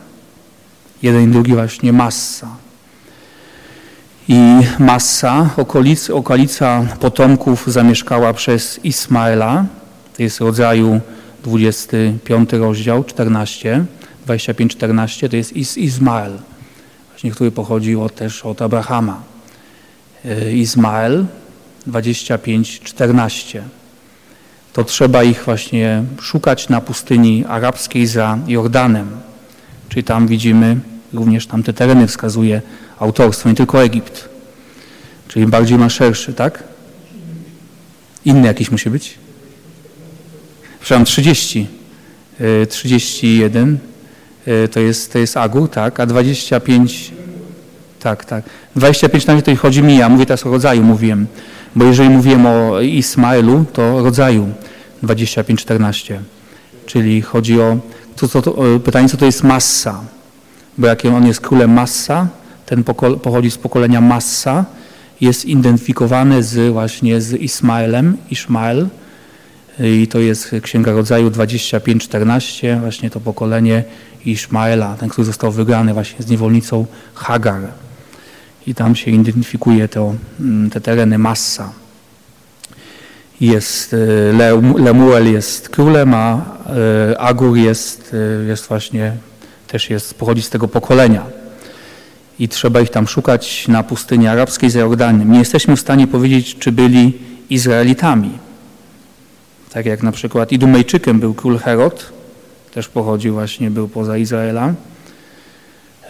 Jeden i drugi właśnie Massa. I Massa, okolic, okolica potomków zamieszkała przez Ismaela, to jest rodzaju 25 rozdział, 14, 25-14, to jest Is Izmael, właśnie, który pochodził od, też od Abrahama. E, Izmael 25-14. To trzeba ich właśnie szukać na pustyni arabskiej za Jordanem. Czyli tam widzimy, również tam te tereny wskazuje autorstwo, nie tylko Egipt. Czyli bardziej ma szerszy, tak? Inny jakiś musi być? przepraszam, 30, 31 e, to jest, to jest Agur, tak, a 25, tak, tak. 25 na to chodzi mi, ja mówię teraz o rodzaju, mówiłem, bo jeżeli mówiłem o Ismaelu, to rodzaju 25-14, czyli chodzi o, to, to, to, pytanie, co to jest massa, bo jak on jest królem massa, ten pochodzi z pokolenia massa, jest identyfikowany z właśnie z Ismaelem, Ismael, i to jest Księga Rodzaju 25-14, właśnie to pokolenie Ishmaela, ten, który został wygrany właśnie z niewolnicą Hagar. I tam się identyfikuje to, mm, te tereny Massa. Jest, e, Lemuel jest królem, a e, Agur jest, e, jest właśnie, też jest, pochodzi z tego pokolenia. I trzeba ich tam szukać na pustyni arabskiej za Jordanem. Nie jesteśmy w stanie powiedzieć, czy byli Izraelitami tak jak na przykład Idumejczykiem był król Herod, też pochodził właśnie, był poza Izraela.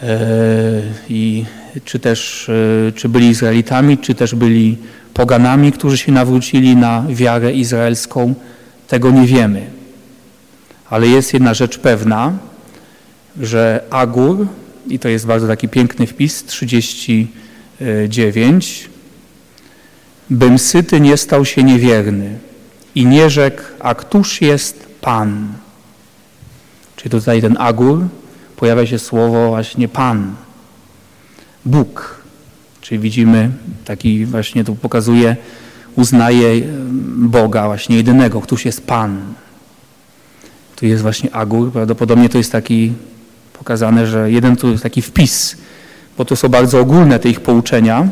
E, I czy też, e, czy byli Izraelitami, czy też byli poganami, którzy się nawrócili na wiarę izraelską, tego nie wiemy. Ale jest jedna rzecz pewna, że Agur, i to jest bardzo taki piękny wpis, 39, bym syty nie stał się niewierny i nie rzekł, a któż jest Pan? Czyli tutaj ten agur, pojawia się słowo właśnie Pan, Bóg. Czyli widzimy, taki właśnie to pokazuje, uznaje Boga właśnie jedynego, któż jest Pan. Tu jest właśnie agur, prawdopodobnie to jest taki pokazane, że jeden tu jest taki wpis, bo to są bardzo ogólne te ich pouczenia,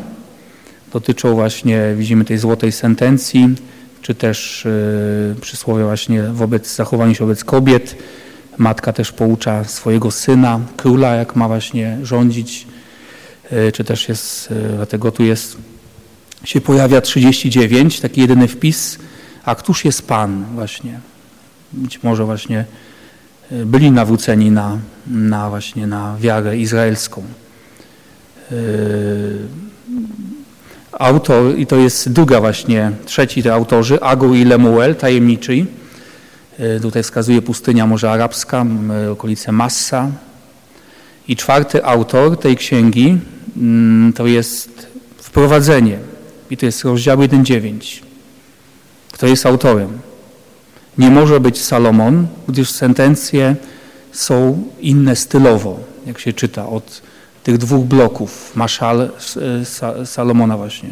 dotyczą właśnie, widzimy tej złotej sentencji, czy też y, przysłowie właśnie wobec zachowania się wobec kobiet. Matka też poucza swojego syna, króla, jak ma właśnie rządzić, y, czy też jest, y, dlatego tu jest, się pojawia 39, taki jedyny wpis, a któż jest Pan właśnie? Być może właśnie byli nawróceni na, na właśnie na wiarę izraelską autor, i to jest druga właśnie, trzeci te autorzy, Agur i Lemuel, tajemniczy. E, tutaj wskazuje pustynia Morza Arabska, okolice Massa. I czwarty autor tej księgi mm, to jest wprowadzenie. I to jest rozdział 1.9. Kto jest autorem? Nie może być Salomon, gdyż sentencje są inne stylowo, jak się czyta, od tych dwóch bloków, Maszal, e, Salomona właśnie.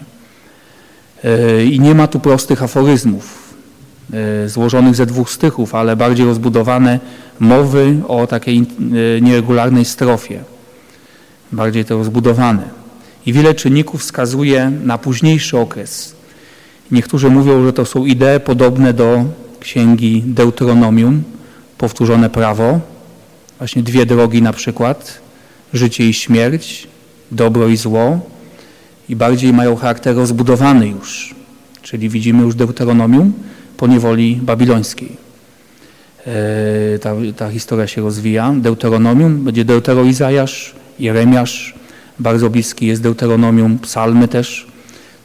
E, I nie ma tu prostych aforyzmów e, złożonych ze dwóch stychów, ale bardziej rozbudowane mowy o takiej nieregularnej strofie. Bardziej to rozbudowane. I wiele czynników wskazuje na późniejszy okres. Niektórzy mówią, że to są idee podobne do księgi Deuteronomium, powtórzone prawo, właśnie dwie drogi na przykład, życie i śmierć, dobro i zło i bardziej mają charakter rozbudowany już. czyli widzimy już Deuteronomium po niewoli babilońskiej. E, ta, ta historia się rozwija. Deuteronomium, będzie Deutero Izajasz, Jeremiasz, bardzo bliski jest Deuteronomium, psalmy też,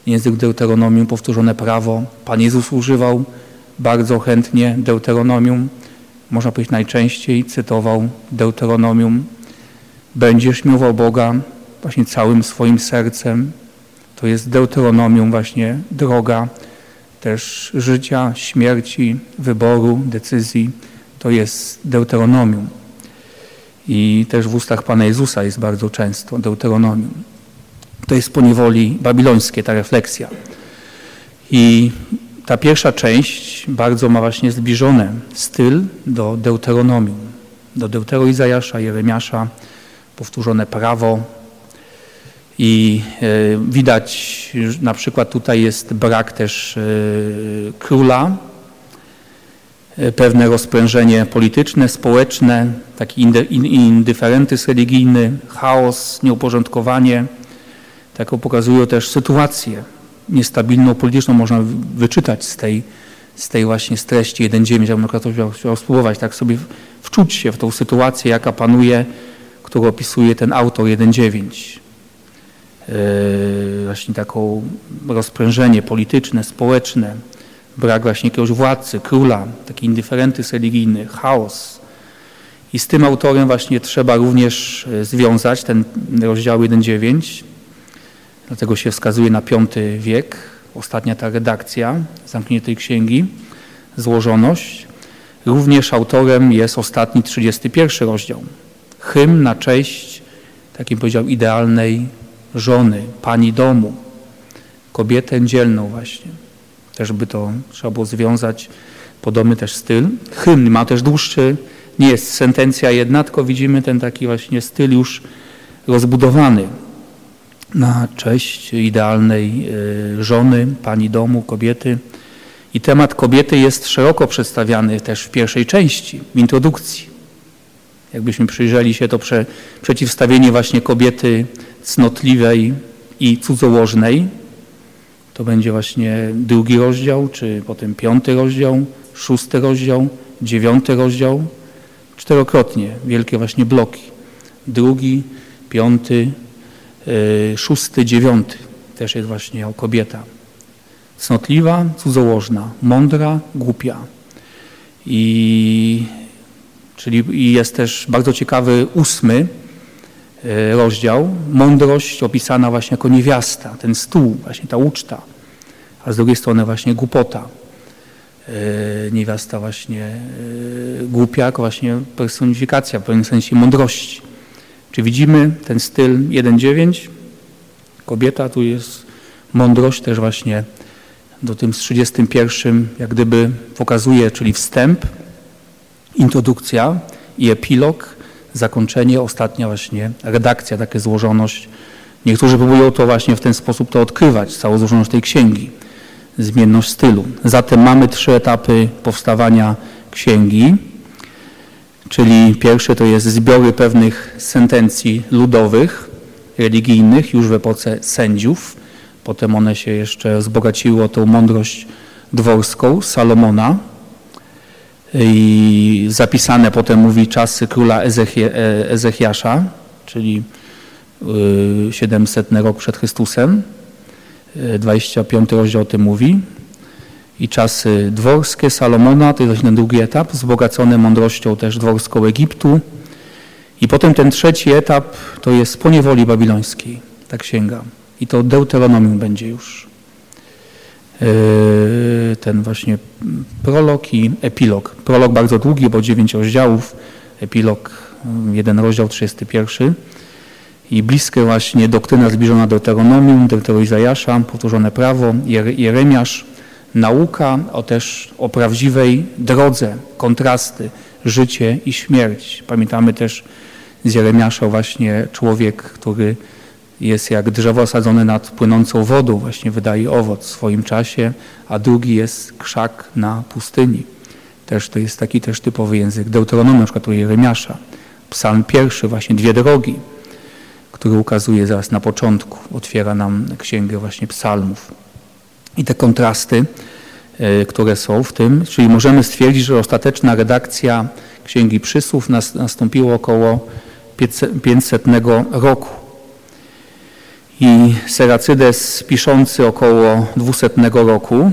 język Deuteronomium, powtórzone prawo. Pan Jezus używał bardzo chętnie Deuteronomium, można powiedzieć najczęściej cytował Deuteronomium. Będziesz miłował Boga właśnie całym swoim sercem. To jest Deuteronomium właśnie droga też życia, śmierci, wyboru, decyzji. To jest Deuteronomium. I też w ustach Pana Jezusa jest bardzo często Deuteronomium. To jest poniewoli babilońskie, ta refleksja. I ta pierwsza część bardzo ma właśnie zbliżony styl do Deuteronomium, do Deutero Izajasza, Jeremiasza, powtórzone prawo. I e, widać, na przykład tutaj jest brak też e, króla, e, pewne rozprężenie polityczne, społeczne, taki indyferentyzm religijny, chaos, nieuporządkowanie. Taką pokazują też sytuację niestabilną polityczną można wyczytać z tej, z tej właśnie z treści 1.9. Ja bym przykład chciał spróbować tak sobie wczuć się w tą sytuację, jaka panuje, którą opisuje ten autor 1.9. Yy, właśnie taką rozprężenie polityczne, społeczne, brak właśnie jakiegoś władcy, króla, taki indyferentyzm religijny, chaos. I z tym autorem właśnie trzeba również e, związać ten rozdział 1.9 Dlatego się wskazuje na V wiek, ostatnia ta redakcja zamkniętej księgi, złożoność. Również autorem jest ostatni 31 rozdział. Hymn na cześć, takim powiedział, idealnej żony, pani domu, kobietę dzielną właśnie. Też by to trzeba było związać, podobny też styl. Hymn ma też dłuższy, nie jest sentencja jedna, tylko widzimy ten taki właśnie styl już rozbudowany na cześć idealnej e, żony, pani domu, kobiety. I temat kobiety jest szeroko przedstawiany też w pierwszej części, w introdukcji. Jakbyśmy przyjrzeli się to prze, przeciwstawienie właśnie kobiety cnotliwej i cudzołożnej, to będzie właśnie drugi rozdział, czy potem piąty rozdział, szósty rozdział, dziewiąty rozdział, czterokrotnie, wielkie właśnie bloki. Drugi, piąty, Y, szósty, dziewiąty też jest właśnie o kobieta. Cnotliwa, cudzołożna, mądra, głupia. I, czyli jest też bardzo ciekawy ósmy rozdział. Mądrość opisana właśnie jako niewiasta, ten stół, właśnie ta uczta. A z drugiej strony właśnie głupota. Y, niewiasta właśnie głupia, jako właśnie personifikacja w pewnym sensie mądrości. Czy widzimy ten styl 1.9? Kobieta, tu jest mądrość też właśnie do tym z 31 jak gdyby pokazuje, czyli wstęp, introdukcja i epilog, zakończenie, ostatnia właśnie redakcja, taka złożoność. Niektórzy próbują to właśnie w ten sposób to odkrywać, całą złożoność tej księgi, zmienność stylu. Zatem mamy trzy etapy powstawania księgi czyli pierwsze to jest zbiory pewnych sentencji ludowych, religijnych już w epoce sędziów. Potem one się jeszcze wzbogaciły o tą mądrość dworską Salomona i zapisane potem mówi czasy króla e, Ezechiasza, czyli 700 y, rok przed Chrystusem. 25 y, rozdział o tym mówi i czasy dworskie Salomona, to jest ten drugi etap, wzbogacony mądrością też dworską Egiptu. I potem ten trzeci etap to jest poniewoli babilońskiej, ta księga. I to Deuteronomium będzie już. Yy, ten właśnie prolog i epilog. Prolog bardzo długi, bo dziewięć rozdziałów, epilog jeden rozdział 31 i bliskie właśnie doktryna zbliżona do Deuteronomium, Deutero Izajasza, powtórzone prawo, Jeremiasz, nauka o też o prawdziwej drodze, kontrasty, życie i śmierć. Pamiętamy też z Jeremiasza właśnie człowiek, który jest jak drzewo osadzone nad płynącą wodą, właśnie wydaje owoc w swoim czasie, a drugi jest krzak na pustyni. Też to jest taki też typowy język Deuteronomii, na przykład u Jeremiasza. Psalm pierwszy, właśnie dwie drogi, który ukazuje zaraz na początku, otwiera nam księgę właśnie psalmów. i te kontrasty, e, które są w tym, czyli możemy stwierdzić, że ostateczna redakcja Księgi Przysłów nastąpiła około 500 roku. I Seracydes piszący około 200 roku e,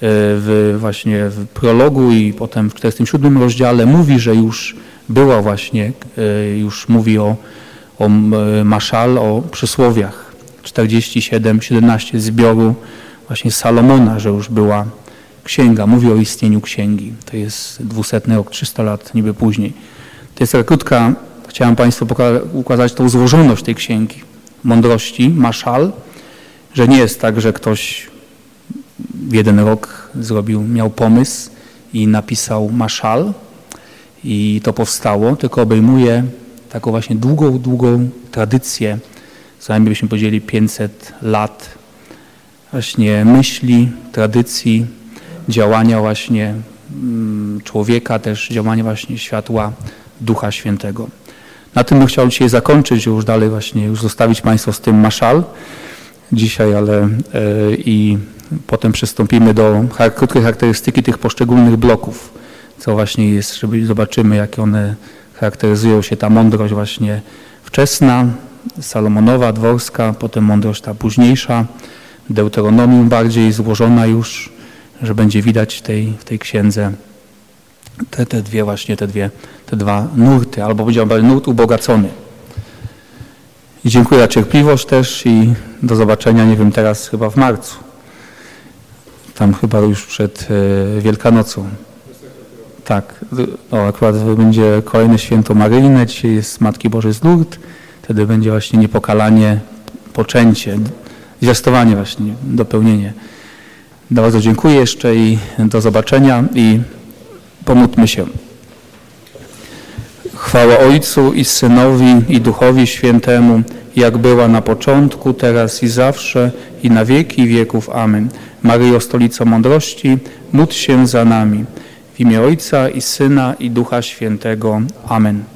w, właśnie w prologu i potem w 47 rozdziale mówi, że już była właśnie, e, już mówi o, o maszal, o przysłowiach. 47, 17 zbioru właśnie Salomona, że już była księga, mówi o istnieniu księgi. To jest 200 rok, 300 lat niby później. To jest taka krótka, chciałem Państwu ukazać tą złożoność tej księgi. Mądrości, maszal, że nie jest tak, że ktoś w jeden rok zrobił, miał pomysł i napisał maszal i to powstało, tylko obejmuje taką właśnie długą, długą tradycję, co najmniej byśmy powiedzieli 500 lat właśnie myśli, tradycji, działania właśnie mm, człowieka, też działania właśnie światła Ducha Świętego. Na tym bym chciał dzisiaj zakończyć, już dalej właśnie, już zostawić Państwa z tym maszal dzisiaj, ale e, i potem przystąpimy do krótkiej charakterystyki tych poszczególnych bloków, co właśnie jest, żeby zobaczymy, jak one charakteryzują się, ta mądrość właśnie wczesna, Salomonowa, dworska, potem mądrość ta późniejsza, Deuteronomium bardziej złożona już, że będzie widać tej, w tej księdze te, te dwie właśnie, te dwie, te dwa nurty, albo powiedziałbym nurt ubogacony. I dziękuję za cierpliwość też i do zobaczenia, nie wiem, teraz chyba w marcu. Tam chyba już przed e, Wielkanocą. Tak, o, akurat będzie kolejne święto maryjne, dzisiaj jest Matki Bożej z Lourdes, wtedy będzie właśnie niepokalanie, poczęcie, zwiastowanie właśnie, dopełnienie. Bardzo dziękuję jeszcze i do zobaczenia i pomódlmy się. Chwała Ojcu i Synowi i Duchowi Świętemu, jak była na początku, teraz i zawsze i na wieki wieków. Amen. Maryjo, Stolico Mądrości, módl się za nami. W imię Ojca i Syna i Ducha Świętego. Amen.